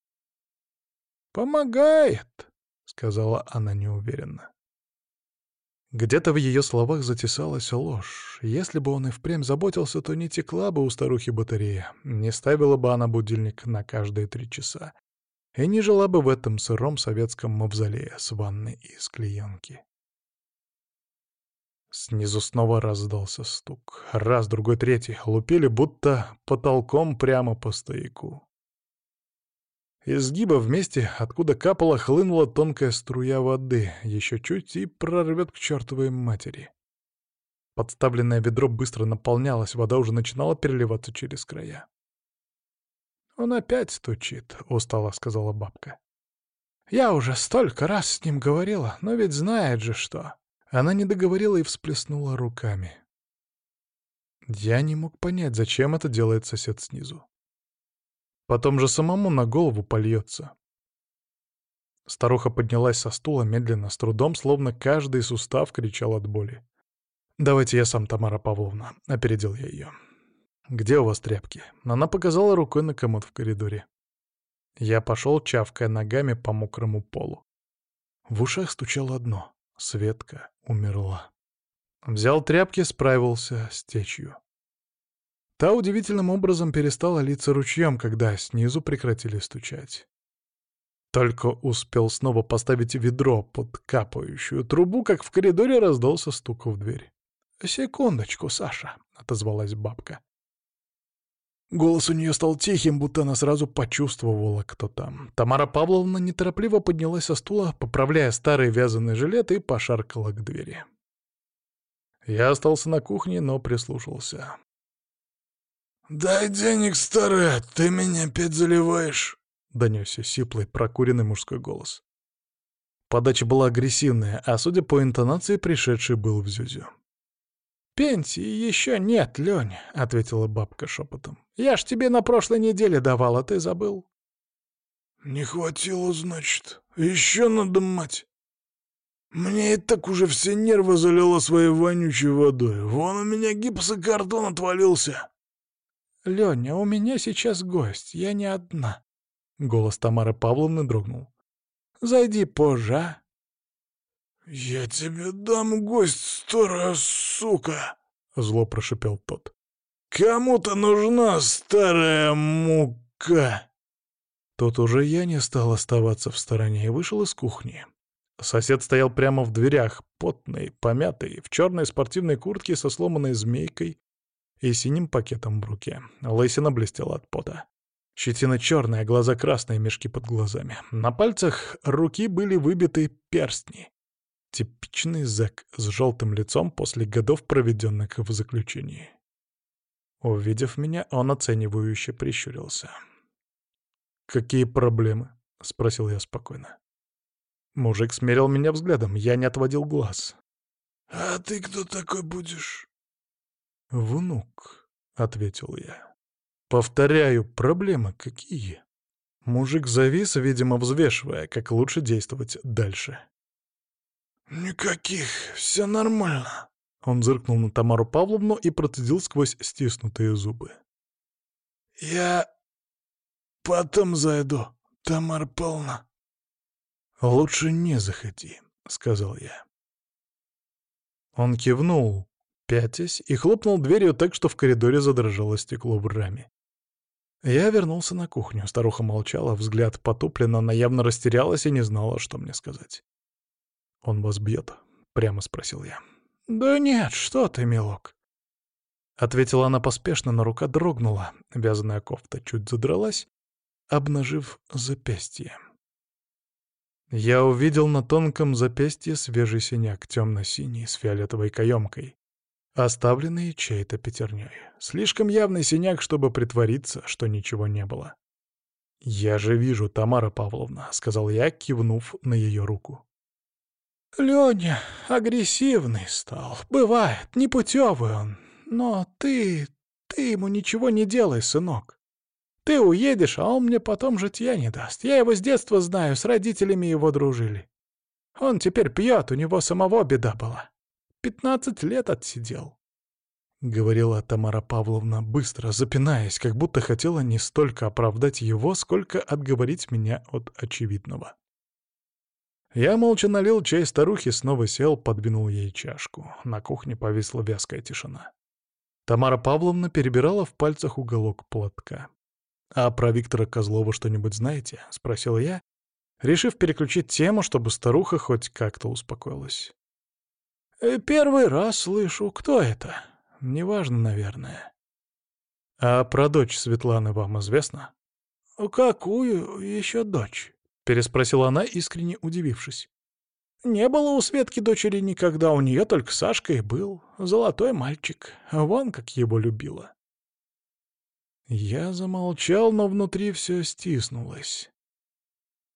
«Помогает», — сказала она неуверенно. Где-то в ее словах затесалась ложь. Если бы он и впрямь заботился, то не текла бы у старухи батарея, не ставила бы она будильник на каждые три часа и не жила бы в этом сыром советском мавзолее с ванной из клеенки. Снизу снова раздался стук. Раз, другой, третий. Лупили будто потолком прямо по стояку. Из сгиба вместе, откуда капала, хлынула тонкая струя воды, еще чуть и прорвет к чертовой матери. Подставленное ведро быстро наполнялось, вода уже начинала переливаться через края. «Он опять стучит», — устало сказала бабка. «Я уже столько раз с ним говорила, но ведь знает же что». Она не договорила и всплеснула руками. Я не мог понять, зачем это делает сосед снизу. Потом же самому на голову польется. Старуха поднялась со стула медленно, с трудом, словно каждый сустав кричал от боли. «Давайте я сам, Тамара Павловна», — опередил я ее. «Где у вас тряпки?» Она показала рукой на комод в коридоре. Я пошел, чавкая ногами по мокрому полу. В ушах стучало одно — Светка умерла. Взял тряпки, справился с течью. Та удивительным образом перестала литься ручьем, когда снизу прекратили стучать. Только успел снова поставить ведро под капающую трубу, как в коридоре раздался стук в дверь. «Секундочку, Саша», — отозвалась бабка. Голос у нее стал тихим, будто она сразу почувствовала, кто там. Тамара Павловна неторопливо поднялась со стула, поправляя старый вязаный жилет, и пошаркала к двери. Я остался на кухне, но прислушался. «Дай денег, старая, ты меня опять заливаешь!» — донесся сиплый, прокуренный мужской голос. Подача была агрессивная, а судя по интонации, пришедший был в Зюзю. «Пенсии еще нет, Лёня», — ответила бабка шепотом. «Я ж тебе на прошлой неделе давала, ты забыл?» «Не хватило, значит. Еще надо, мать. Мне и так уже все нервы залило своей вонючей водой. Вон у меня гипсокартон отвалился». «Леня, у меня сейчас гость, я не одна». Голос Тамары Павловны дрогнул. «Зайди позже, а?» «Я тебе дам гость, старая сука!» — зло прошипел тот. «Кому-то нужна старая мука!» Тут уже я не стал оставаться в стороне и вышел из кухни. Сосед стоял прямо в дверях, потный, помятый, в черной спортивной куртке со сломанной змейкой и синим пакетом в руке. Лысина блестела от пота. Щетина черная, глаза красные, мешки под глазами. На пальцах руки были выбиты перстни. Типичный зэк с желтым лицом после годов, проведенных в заключении. Увидев меня, он оценивающе прищурился. «Какие проблемы?» — спросил я спокойно. Мужик смерил меня взглядом, я не отводил глаз. «А ты кто такой будешь?» «Внук», — ответил я. «Повторяю, проблемы какие?» Мужик завис, видимо, взвешивая, как лучше действовать дальше. «Никаких, все нормально». Он зыркнул на Тамару Павловну и процедил сквозь стиснутые зубы. «Я потом зайду, Тамара Павловна». «Лучше не заходи», — сказал я. Он кивнул, пятясь, и хлопнул дверью так, что в коридоре задрожало стекло в раме. Я вернулся на кухню. Старуха молчала, взгляд потуплен, она явно растерялась и не знала, что мне сказать. «Он вас бьет?» — прямо спросил я. «Да нет, что ты, милок!» Ответила она поспешно, но рука дрогнула. Вязаная кофта чуть задралась, обнажив запястье. Я увидел на тонком запястье свежий синяк, темно-синий, с фиолетовой каемкой, оставленный чьей-то пятерней. Слишком явный синяк, чтобы притвориться, что ничего не было. «Я же вижу, Тамара Павловна», — сказал я, кивнув на ее руку. Леня агрессивный стал. Бывает, непутевый он. Но ты... ты ему ничего не делай, сынок. Ты уедешь, а он мне потом житья не даст. Я его с детства знаю, с родителями его дружили. Он теперь пьет, у него самого беда была. Пятнадцать лет отсидел. — говорила Тамара Павловна, быстро запинаясь, как будто хотела не столько оправдать его, сколько отговорить меня от очевидного. Я молча налил чай старухе, снова сел, подвинул ей чашку. На кухне повисла вязкая тишина. Тамара Павловна перебирала в пальцах уголок платка. «А про Виктора Козлова что-нибудь знаете?» — спросил я, решив переключить тему, чтобы старуха хоть как-то успокоилась. «Э, «Первый раз слышу. Кто это? Неважно, наверное». «А про дочь Светланы вам известно?» «Какую еще дочь?» Переспросила она, искренне удивившись. «Не было у Светки дочери никогда, у нее только Сашка и был. Золотой мальчик. Вон как его любила». Я замолчал, но внутри все стиснулось.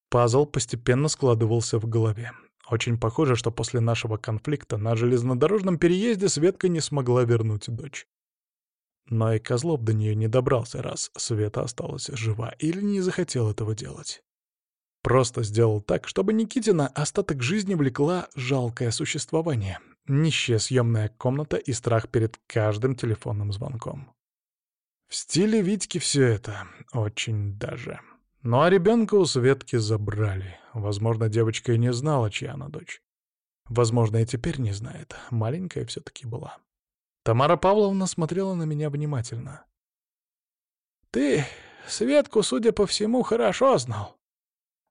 Пазл постепенно складывался в голове. Очень похоже, что после нашего конфликта на железнодорожном переезде Светка не смогла вернуть дочь. Но и Козлов до нее не добрался, раз Света осталась жива или не захотел этого делать. Просто сделал так, чтобы Никитина остаток жизни влекла жалкое существование, нищая съемная комната и страх перед каждым телефонным звонком. В стиле Витьки все это, очень даже. Ну а ребенка у Светки забрали. Возможно, девочка и не знала, чья она дочь. Возможно, и теперь не знает. Маленькая все-таки была. Тамара Павловна смотрела на меня внимательно. «Ты Светку, судя по всему, хорошо знал»,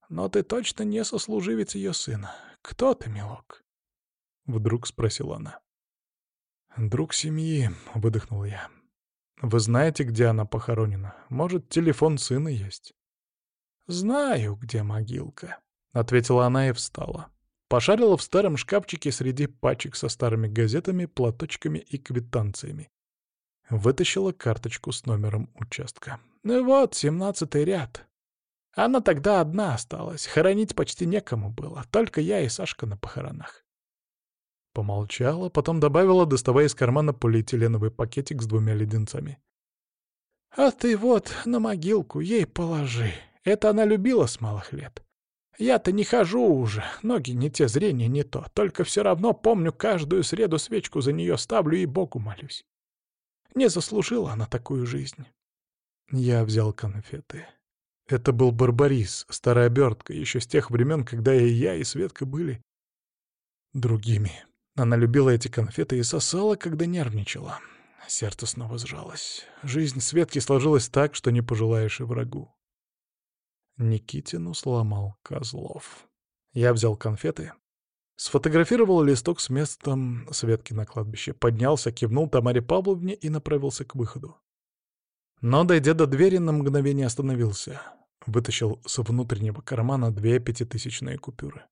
но ты точно не сослуживец ее сына. Кто ты, милок?» Вдруг спросила она. «Друг семьи», — выдохнул я. «Вы знаете, где она похоронена? Может, телефон сына есть?» «Знаю, где могилка», — ответила она и встала. Пошарила в старом шкафчике среди пачек со старыми газетами, платочками и квитанциями. Вытащила карточку с номером участка. «Ну вот, семнадцатый ряд. Она тогда одна осталась, хоронить почти некому было, только я и Сашка на похоронах. Помолчала, потом добавила, доставая из кармана полиэтиленовый пакетик с двумя леденцами. «А ты вот на могилку ей положи. Это она любила с малых лет. Я-то не хожу уже, ноги не те, зрение не то. Только все равно помню, каждую среду свечку за нее ставлю и Богу молюсь. Не заслужила она такую жизнь». Я взял конфеты. Это был Барбарис, старая обертка, еще с тех времен, когда и я, и Светка были другими. Она любила эти конфеты и сосала, когда нервничала. Сердце снова сжалось. Жизнь Светки сложилась так, что не пожелаешь и врагу. Никитину сломал Козлов. Я взял конфеты, сфотографировал листок с местом Светки на кладбище, поднялся, кивнул Тамаре Павловне и направился к выходу. Но, дойдя до двери, на мгновение остановился. Вытащил с внутреннего кармана две пятитысячные купюры.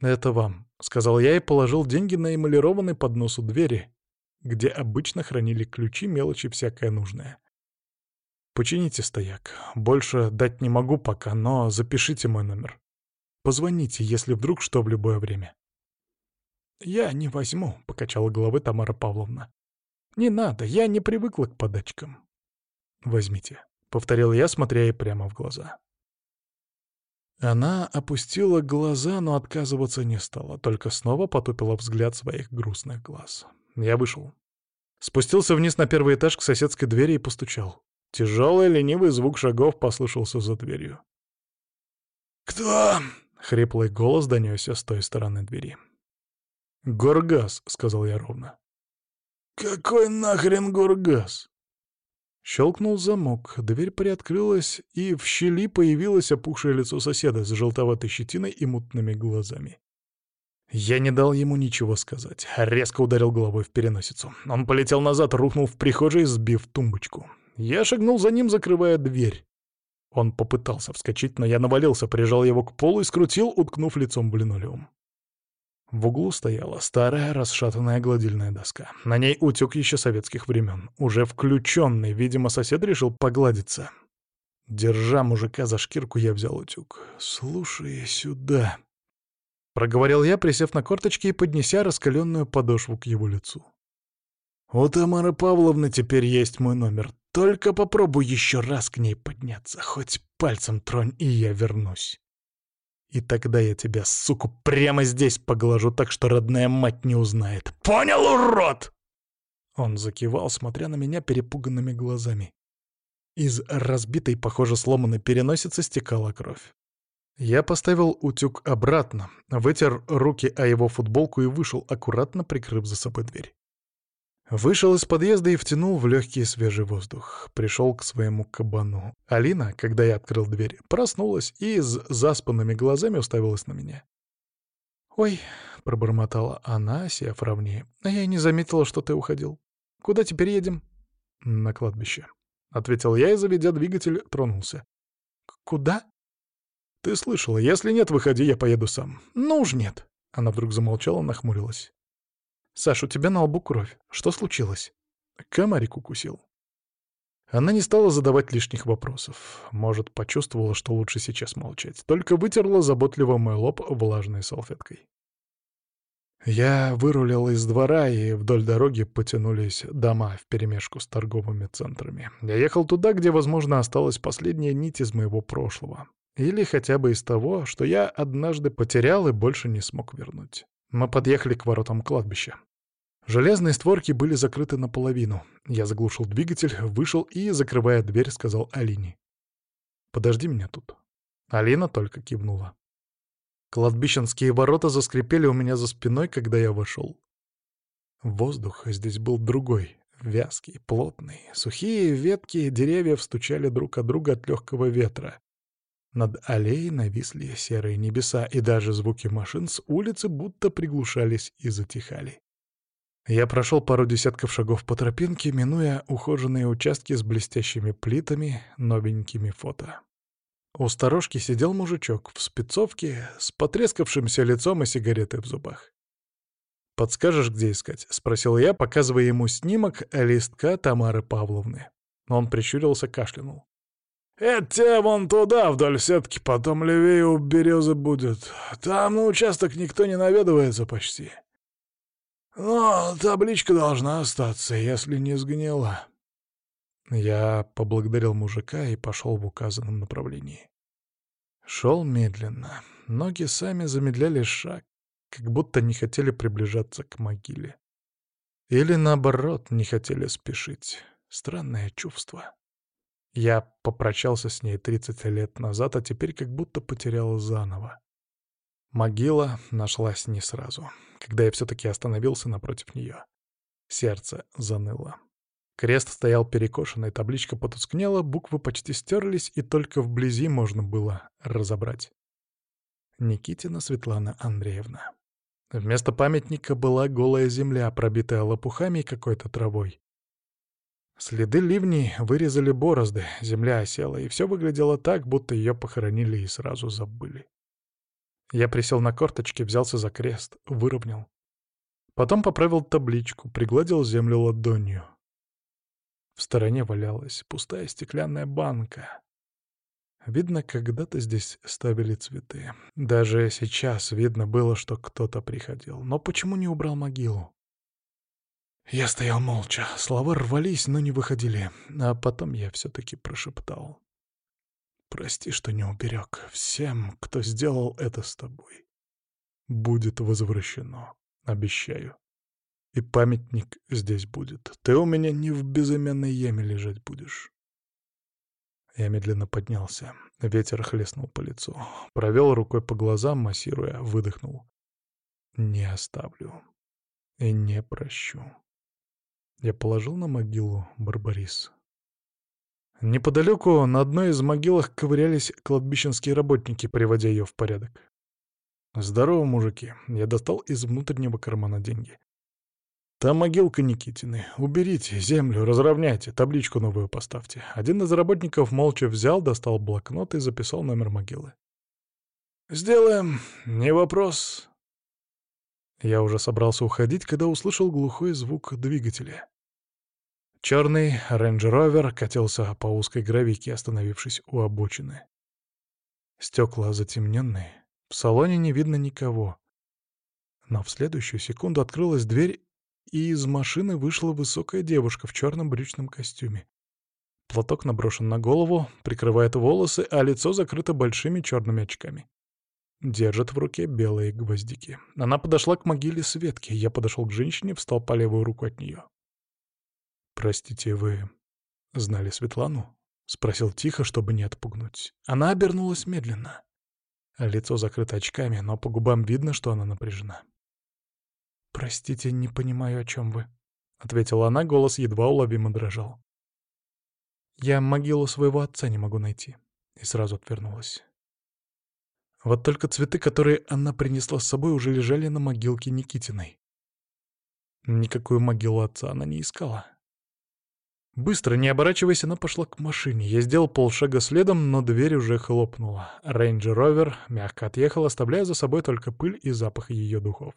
«Это вам», — сказал я и положил деньги на эмалированный поднос у двери, где обычно хранили ключи, мелочи всякое нужное. «Почините стояк. Больше дать не могу пока, но запишите мой номер. Позвоните, если вдруг что в любое время». «Я не возьму», — покачала головой Тамара Павловна. «Не надо, я не привыкла к подачкам». «Возьмите», — повторил я, смотря ей прямо в глаза. Она опустила глаза, но отказываться не стала, только снова потупила взгляд своих грустных глаз. Я вышел. Спустился вниз на первый этаж к соседской двери и постучал. Тяжелый ленивый звук шагов послышался за дверью. «Кто?» — хриплый голос донесся с той стороны двери. «Горгаз», — сказал я ровно. «Какой нахрен Гургаз?» Щелкнул замок, дверь приоткрылась, и в щели появилось опухшее лицо соседа с желтоватой щетиной и мутными глазами. Я не дал ему ничего сказать, резко ударил головой в переносицу. Он полетел назад, рухнул в прихожей, сбив тумбочку. Я шагнул за ним, закрывая дверь. Он попытался вскочить, но я навалился, прижал его к полу и скрутил, уткнув лицом в линолеум. В углу стояла старая расшатанная гладильная доска. На ней утек еще советских времен. Уже включенный, видимо, сосед решил погладиться. Держа мужика за шкирку, я взял утюг. «Слушай сюда», — проговорил я, присев на корточки и поднеся раскаленную подошву к его лицу. «У Тамары Павловны теперь есть мой номер. Только попробуй еще раз к ней подняться. Хоть пальцем тронь, и я вернусь». И тогда я тебя, суку, прямо здесь поглажу так, что родная мать не узнает. Понял, урод?» Он закивал, смотря на меня перепуганными глазами. Из разбитой, похоже, сломанной переносицы стекала кровь. Я поставил утюг обратно, вытер руки о его футболку и вышел, аккуратно прикрыв за собой дверь. Вышел из подъезда и втянул в легкий свежий воздух. Пришел к своему кабану. Алина, когда я открыл дверь, проснулась и с заспанными глазами уставилась на меня. «Ой», — пробормотала она, сев ровнее, — «а я не заметила, что ты уходил. Куда теперь едем?» «На кладбище», — ответил я и, заведя двигатель, тронулся. «Куда?» «Ты слышала. Если нет, выходи, я поеду сам». «Ну уж нет». Она вдруг замолчала, нахмурилась. «Саш, у тебя на лбу кровь. Что случилось?» Комарик укусил. Она не стала задавать лишних вопросов. Может, почувствовала, что лучше сейчас молчать. Только вытерла заботливо мой лоб влажной салфеткой. Я вырулил из двора, и вдоль дороги потянулись дома вперемешку с торговыми центрами. Я ехал туда, где, возможно, осталась последняя нить из моего прошлого. Или хотя бы из того, что я однажды потерял и больше не смог вернуть. Мы подъехали к воротам кладбища. Железные створки были закрыты наполовину. Я заглушил двигатель, вышел и, закрывая дверь, сказал Алине. «Подожди меня тут». Алина только кивнула. Кладбищенские ворота заскрипели у меня за спиной, когда я вошел. Воздух здесь был другой, вязкий, плотный. Сухие ветки деревьев стучали друг от друга от легкого ветра. Над аллеей нависли серые небеса, и даже звуки машин с улицы будто приглушались и затихали. Я прошел пару десятков шагов по тропинке, минуя ухоженные участки с блестящими плитами, новенькими фото. У сторожки сидел мужичок в спецовке с потрескавшимся лицом и сигаретой в зубах. «Подскажешь, где искать?» — спросил я, показывая ему снимок листка Тамары Павловны. Он прищурился, кашлянул. «Это вон туда, вдоль сетки, потом левее у березы будет. Там на участок никто не наведывается почти. Но табличка должна остаться, если не сгнила». Я поблагодарил мужика и пошел в указанном направлении. Шел медленно. Ноги сами замедляли шаг, как будто не хотели приближаться к могиле. Или, наоборот, не хотели спешить. Странное чувство. Я попрощался с ней 30 лет назад, а теперь как будто потерял заново. Могила нашлась не сразу, когда я все-таки остановился напротив нее. Сердце заныло. Крест стоял перекошенный, табличка потускнела, буквы почти стерлись, и только вблизи можно было разобрать. Никитина Светлана Андреевна. Вместо памятника была голая земля, пробитая лопухами и какой-то травой. Следы ливней вырезали борозды, земля осела, и все выглядело так, будто ее похоронили и сразу забыли. Я присел на корточки, взялся за крест, выровнял. Потом поправил табличку, пригладил землю ладонью. В стороне валялась пустая стеклянная банка. Видно, когда-то здесь ставили цветы. Даже сейчас видно было, что кто-то приходил. Но почему не убрал могилу? Я стоял молча, слова рвались, но не выходили. А потом я все-таки прошептал. «Прости, что не уберег. Всем, кто сделал это с тобой, будет возвращено. Обещаю. И памятник здесь будет. Ты у меня не в безымянной яме лежать будешь. Я медленно поднялся. Ветер хлестнул по лицу. Провел рукой по глазам, массируя, выдохнул. Не оставлю. И не прощу. Я положил на могилу Барбарис. Неподалеку на одной из могилах ковырялись кладбищенские работники, приводя ее в порядок. «Здорово, мужики!» Я достал из внутреннего кармана деньги. Там могилка Никитины. Уберите землю, разровняйте, табличку новую поставьте. Один из работников молча взял, достал блокнот и записал номер могилы. «Сделаем, не вопрос». Я уже собрался уходить, когда услышал глухой звук двигателя. Черный рейндж-ровер катился по узкой гравийке, остановившись у обочины. Стекла затемненные, в салоне не видно никого. Но в следующую секунду открылась дверь, и из машины вышла высокая девушка в черном брючном костюме. Платок наброшен на голову, прикрывает волосы, а лицо закрыто большими черными очками. Держит в руке белые гвоздики. Она подошла к могиле Светки. Я подошел к женщине, встал по левую руку от нее. «Простите, вы знали Светлану?» — спросил тихо, чтобы не отпугнуть. Она обернулась медленно. Лицо закрыто очками, но по губам видно, что она напряжена. «Простите, не понимаю, о чем вы», — ответила она, голос едва уловимо дрожал. «Я могилу своего отца не могу найти», — и сразу отвернулась. Вот только цветы, которые она принесла с собой, уже лежали на могилке Никитиной. Никакую могилу отца она не искала. Быстро, не оборачиваясь, она пошла к машине. Я сделал полшага следом, но дверь уже хлопнула. Рейндж-ровер мягко отъехал, оставляя за собой только пыль и запах ее духов.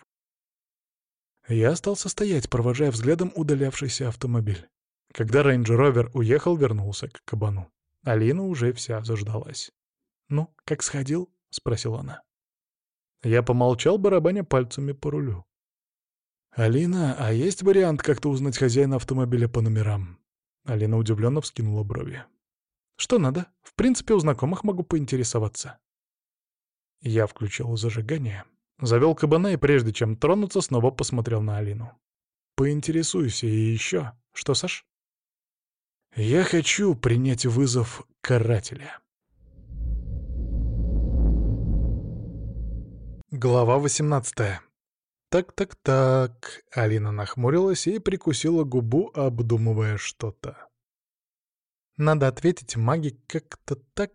Я остался стоять, провожая взглядом удалявшийся автомобиль. Когда рейндж-ровер уехал, вернулся к кабану. Алина уже вся заждалась. «Ну, как сходил?» — спросила она. Я помолчал, барабаня пальцами по рулю. «Алина, а есть вариант как-то узнать хозяина автомобиля по номерам?» Алина удивленно вскинула брови. «Что надо? В принципе, у знакомых могу поинтересоваться». Я включил зажигание, Завел кабана и прежде чем тронуться, снова посмотрел на Алину. «Поинтересуйся и еще. Что, Саш?» «Я хочу принять вызов карателя». Глава 18 «Так-так-так...» — Алина нахмурилась и прикусила губу, обдумывая что-то. «Надо ответить маге как-то так,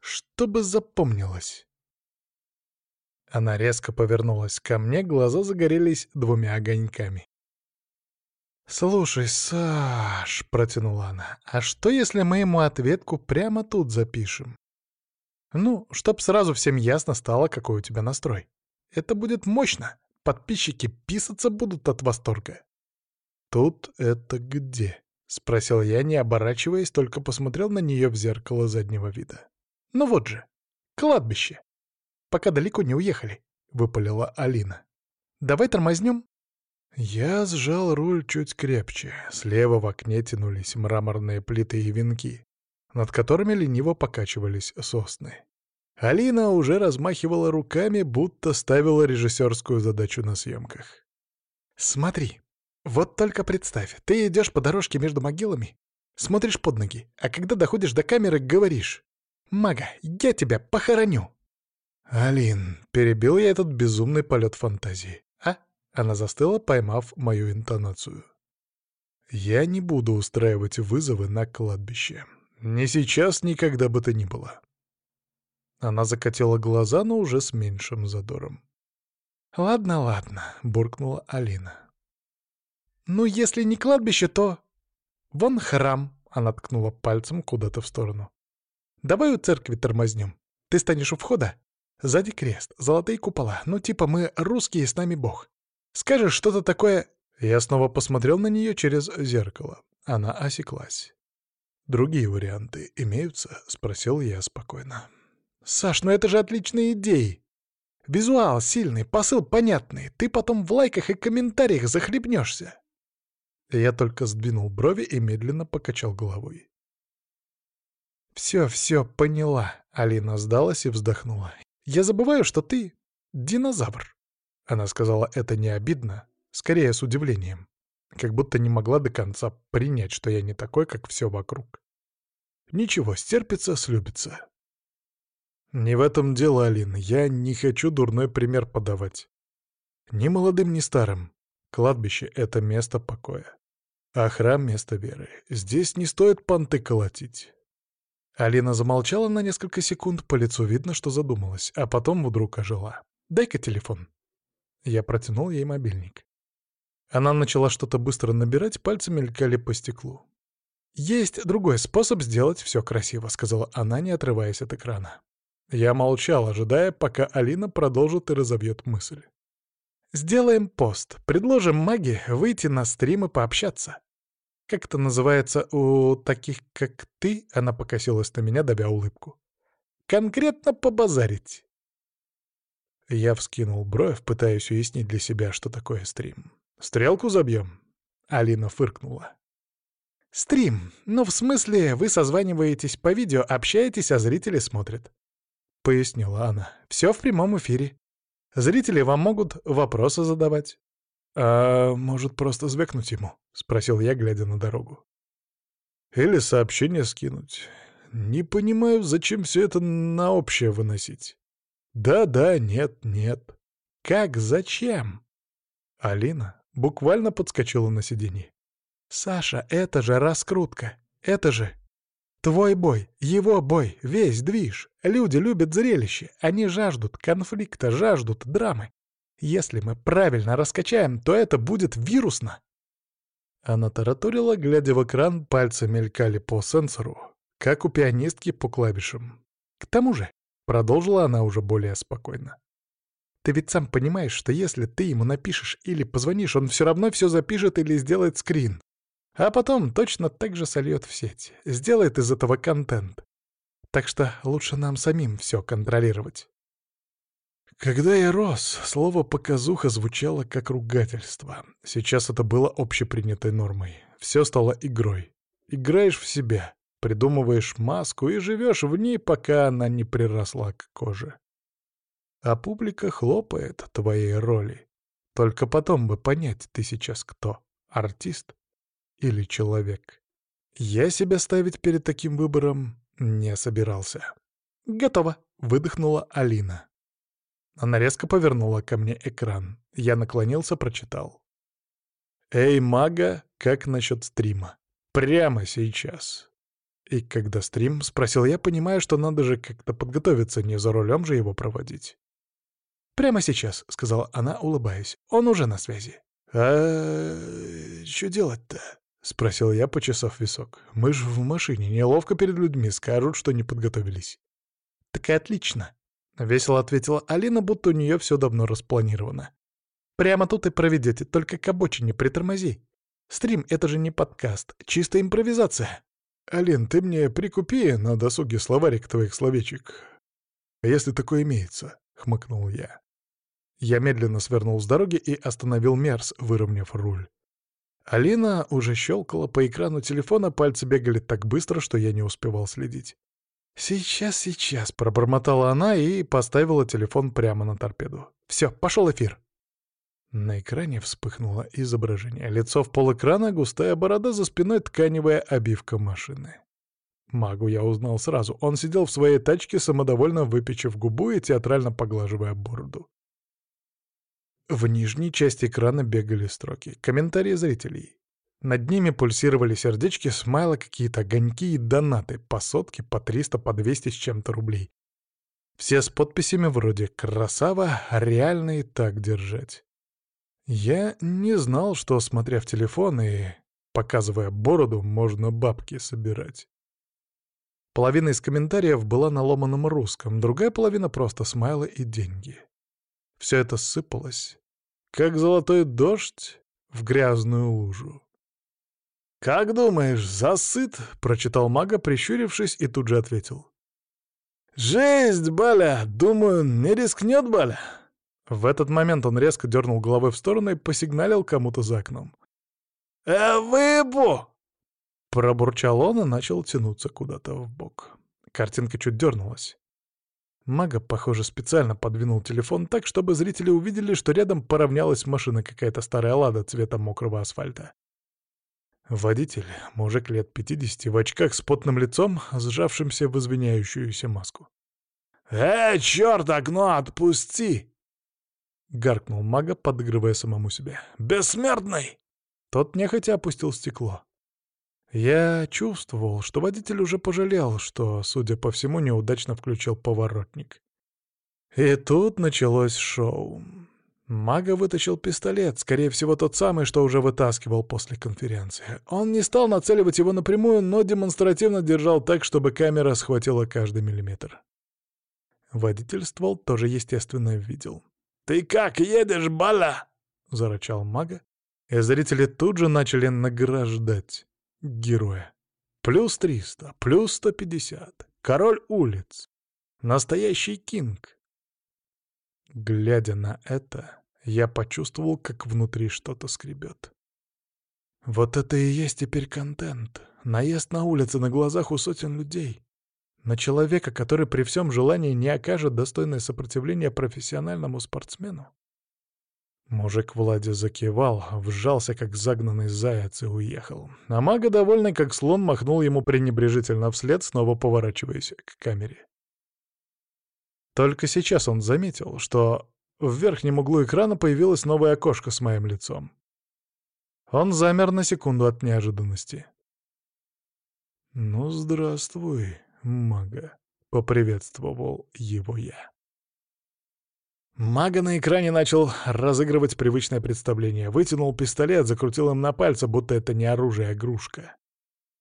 чтобы запомнилось». Она резко повернулась ко мне, глаза загорелись двумя огоньками. «Слушай, Саш», — протянула она, — «а что, если мы ему ответку прямо тут запишем? Ну, чтоб сразу всем ясно стало, какой у тебя настрой. Это будет мощно. Подписчики писаться будут от восторга». «Тут это где?» — спросил я, не оборачиваясь, только посмотрел на нее в зеркало заднего вида. «Ну вот же, кладбище» пока далеко не уехали», — выпалила Алина. «Давай тормознем?» Я сжал руль чуть крепче. Слева в окне тянулись мраморные плиты и венки, над которыми лениво покачивались сосны. Алина уже размахивала руками, будто ставила режиссерскую задачу на съемках. «Смотри, вот только представь, ты идешь по дорожке между могилами, смотришь под ноги, а когда доходишь до камеры, говоришь, «Мага, я тебя похороню!» «Алин», — перебил я этот безумный полет фантазии. «А?» — она застыла, поймав мою интонацию. «Я не буду устраивать вызовы на кладбище. Ни сейчас, никогда бы то ни было». Она закатила глаза, но уже с меньшим задором. «Ладно, ладно», — буркнула Алина. «Ну, если не кладбище, то...» «Вон храм», — она ткнула пальцем куда-то в сторону. «Давай у церкви тормознем. Ты станешь у входа, Сзади крест, золотые купола. Ну, типа мы русские, с нами бог. Скажешь что-то такое...» Я снова посмотрел на нее через зеркало. Она осеклась. «Другие варианты имеются?» — спросил я спокойно. «Саш, ну это же отличные идеи! Визуал сильный, посыл понятный. Ты потом в лайках и комментариях захлебнешься!» Я только сдвинул брови и медленно покачал головой. «Все, все, поняла», — Алина сдалась и вздохнула. Я забываю, что ты динозавр. Она сказала это не обидно, скорее с удивлением. Как будто не могла до конца принять, что я не такой, как все вокруг. Ничего, стерпится, слюбится. Не в этом дело, Алин. Я не хочу дурной пример подавать. Ни молодым, ни старым. Кладбище — это место покоя. А храм — место веры. Здесь не стоит понты колотить. Алина замолчала на несколько секунд, по лицу видно, что задумалась, а потом вдруг ожила. «Дай-ка телефон». Я протянул ей мобильник. Она начала что-то быстро набирать, пальцы мелькали по стеклу. «Есть другой способ сделать все красиво», — сказала она, не отрываясь от экрана. Я молчал, ожидая, пока Алина продолжит и разовьет мысль. «Сделаем пост. Предложим маге выйти на стрим и пообщаться. Как это называется у таких, как ты?» — она покосилась на меня, добя улыбку. «Конкретно побазарить». Я вскинул бровь, пытаясь уяснить для себя, что такое стрим. «Стрелку забьем?» Алина фыркнула. «Стрим. Ну, в смысле, вы созваниваетесь по видео, общаетесь, а зрители смотрят». Пояснила она. «Все в прямом эфире. Зрители вам могут вопросы задавать. «А может, просто звякнуть ему?» — спросил я, глядя на дорогу. «Или сообщение скинуть. Не понимаю, зачем все это на общее выносить. Да-да, нет, нет. Как, зачем?» Алина буквально подскочила на сиденье. «Саша, это же раскрутка. Это же твой бой, его бой, весь движ. Люди любят зрелище. Они жаждут конфликта, жаждут драмы. Если мы правильно раскачаем, то это будет вирусно. Она тараторила, глядя в экран, пальцы мелькали по сенсору, как у пианистки по клавишам. К тому же, продолжила она уже более спокойно. Ты ведь сам понимаешь, что если ты ему напишешь или позвонишь, он все равно все запишет или сделает скрин. А потом точно так же сольет в сеть. Сделает из этого контент. Так что лучше нам самим все контролировать. Когда я рос, слово «показуха» звучало как ругательство. Сейчас это было общепринятой нормой. Все стало игрой. Играешь в себя, придумываешь маску и живешь в ней, пока она не приросла к коже. А публика хлопает твоей роли. Только потом бы понять, ты сейчас кто — артист или человек. Я себя ставить перед таким выбором не собирался. «Готово», — выдохнула Алина. Она резко повернула ко мне экран. Я наклонился, прочитал. «Эй, мага, как насчет стрима? Прямо сейчас!» «И когда стрим?» — спросил я, понимая, что надо же как-то подготовиться, не за рулем же его проводить. «Прямо сейчас», — сказала она, улыбаясь. «Он уже на связи». «А что делать-то?» — спросил я, почесав висок. «Мы же в машине, неловко перед людьми, скажут, что не подготовились». «Так и отлично. — весело ответила Алина, будто у нее все давно распланировано. «Прямо тут и проведете, только к обочине притормози. Стрим — это же не подкаст, чистая импровизация». «Алин, ты мне прикупи на досуге словарик твоих словечек, если такое имеется», — хмыкнул я. Я медленно свернул с дороги и остановил Мерс, выровняв руль. Алина уже щелкала по экрану телефона, пальцы бегали так быстро, что я не успевал следить. «Сейчас, сейчас», — пробормотала она и поставила телефон прямо на торпеду. «Все, пошел эфир». На экране вспыхнуло изображение. Лицо в полэкрана, густая борода, за спиной тканевая обивка машины. Магу я узнал сразу. Он сидел в своей тачке, самодовольно выпечив губу и театрально поглаживая бороду. В нижней части экрана бегали строки. Комментарии зрителей. Над ними пульсировали сердечки, смайлы, какие-то огоньки и донаты по сотке, по 300, по 200 с чем-то рублей. Все с подписями вроде «Красава», «Реально и так держать». Я не знал, что, смотря в телефон и показывая бороду, можно бабки собирать. Половина из комментариев была на ломаном русском, другая половина просто смайлы и деньги. Все это сыпалось, как золотой дождь в грязную лужу. «Как думаешь, засыт?» — прочитал мага, прищурившись, и тут же ответил. «Жесть, Баля! Думаю, не рискнет Баля!» В этот момент он резко дернул головой в сторону и посигналил кому-то за окном. «Э, выпу!» Пробурчал он и начал тянуться куда-то в бок. Картинка чуть дернулась. Мага, похоже, специально подвинул телефон так, чтобы зрители увидели, что рядом поравнялась машина какая-то старая лада цвета мокрого асфальта. Водитель, мужик лет пятидесяти, в очках с потным лицом, сжавшимся в извиняющуюся маску. «Э, черт, окно отпусти!» — гаркнул мага, подыгрывая самому себе. «Бессмертный!» Тот нехотя опустил стекло. Я чувствовал, что водитель уже пожалел, что, судя по всему, неудачно включил поворотник. И тут началось шоу. Мага вытащил пистолет, скорее всего, тот самый, что уже вытаскивал после конференции. Он не стал нацеливать его напрямую, но демонстративно держал так, чтобы камера схватила каждый миллиметр. Водитель ствол тоже, естественно, видел. «Ты как едешь, Баля?» — зарычал мага, и зрители тут же начали награждать героя. Плюс триста, плюс сто пятьдесят. Король улиц. Настоящий кинг. Глядя на это, я почувствовал, как внутри что-то скребет. Вот это и есть теперь контент. Наезд на улице на глазах у сотен людей. На человека, который при всем желании не окажет достойное сопротивление профессиональному спортсмену. Мужик Влади закивал, вжался, как загнанный заяц, и уехал. А мага, довольный как слон, махнул ему пренебрежительно вслед, снова поворачиваясь к камере. Только сейчас он заметил, что в верхнем углу экрана появилось новое окошко с моим лицом. Он замер на секунду от неожиданности. «Ну, здравствуй, мага», — поприветствовал его я. Мага на экране начал разыгрывать привычное представление. Вытянул пистолет, закрутил им на пальце, будто это не оружие, а игрушка.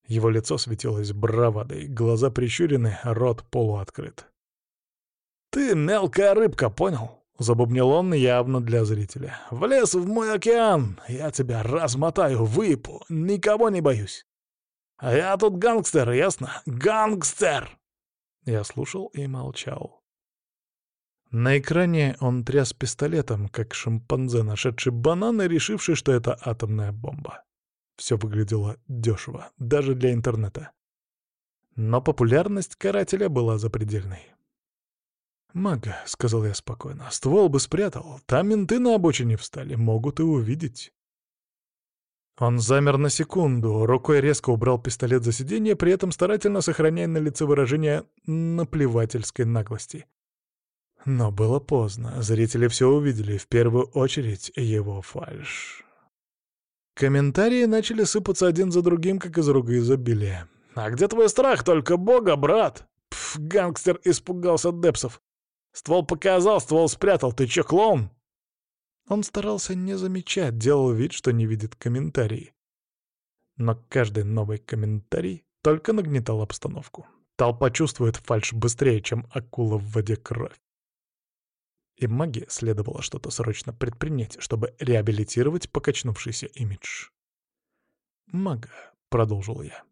Его лицо светилось бравадой, глаза прищурены, рот полуоткрыт. «Ты мелкая рыбка, понял?» — забубнил он явно для зрителя. «Влез в мой океан! Я тебя размотаю, выпу, никого не боюсь! А я тут гангстер, ясно? Гангстер!» Я слушал и молчал. На экране он тряс пистолетом, как шимпанзе, нашедший банан и решивший, что это атомная бомба. Все выглядело дешево, даже для интернета. Но популярность карателя была запредельной. «Мага», — сказал я спокойно, — «ствол бы спрятал. Там менты на обочине встали, могут и увидеть». Он замер на секунду, рукой резко убрал пистолет за сиденье, при этом старательно сохраняя на лице выражение наплевательской наглости. Но было поздно, зрители все увидели, в первую очередь его фальш. Комментарии начали сыпаться один за другим, как из рук изобилия. «А где твой страх? Только бога, брат!» Пф, гангстер испугался Депсов. Ствол показал, ствол спрятал. Ты чё, клоун?» Он старался не замечать, делал вид, что не видит комментарии. Но каждый новый комментарий только нагнетал обстановку. Толпа чувствует фальшь быстрее, чем акула в воде кровь. И маге следовало что-то срочно предпринять, чтобы реабилитировать покачнувшийся имидж. «Мага», — продолжил я.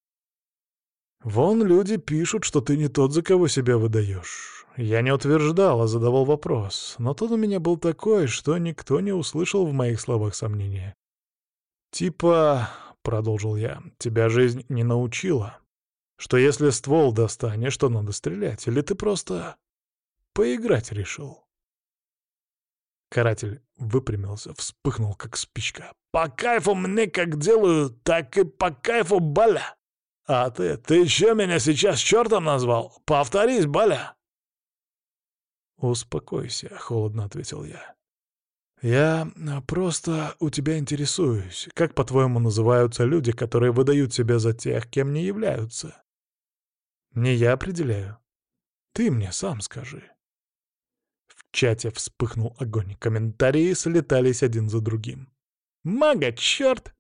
«Вон люди пишут, что ты не тот, за кого себя выдаешь. Я не утверждал, а задавал вопрос, но тот у меня был такой, что никто не услышал в моих словах сомнения. «Типа», — продолжил я, — «тебя жизнь не научила, что если ствол достанешь, то надо стрелять, или ты просто поиграть решил?» Каратель выпрямился, вспыхнул, как спичка. «По кайфу мне как делаю, так и по кайфу Баля! А ты, ты чё меня сейчас чертом назвал? Повторись, Баля!» «Успокойся», — холодно ответил я. «Я а, просто у тебя интересуюсь. Как, по-твоему, называются люди, которые выдают себя за тех, кем не являются? Не я определяю. Ты мне сам скажи». Чате вспыхнул огонь, комментарии слетались один за другим. «Мага, черт!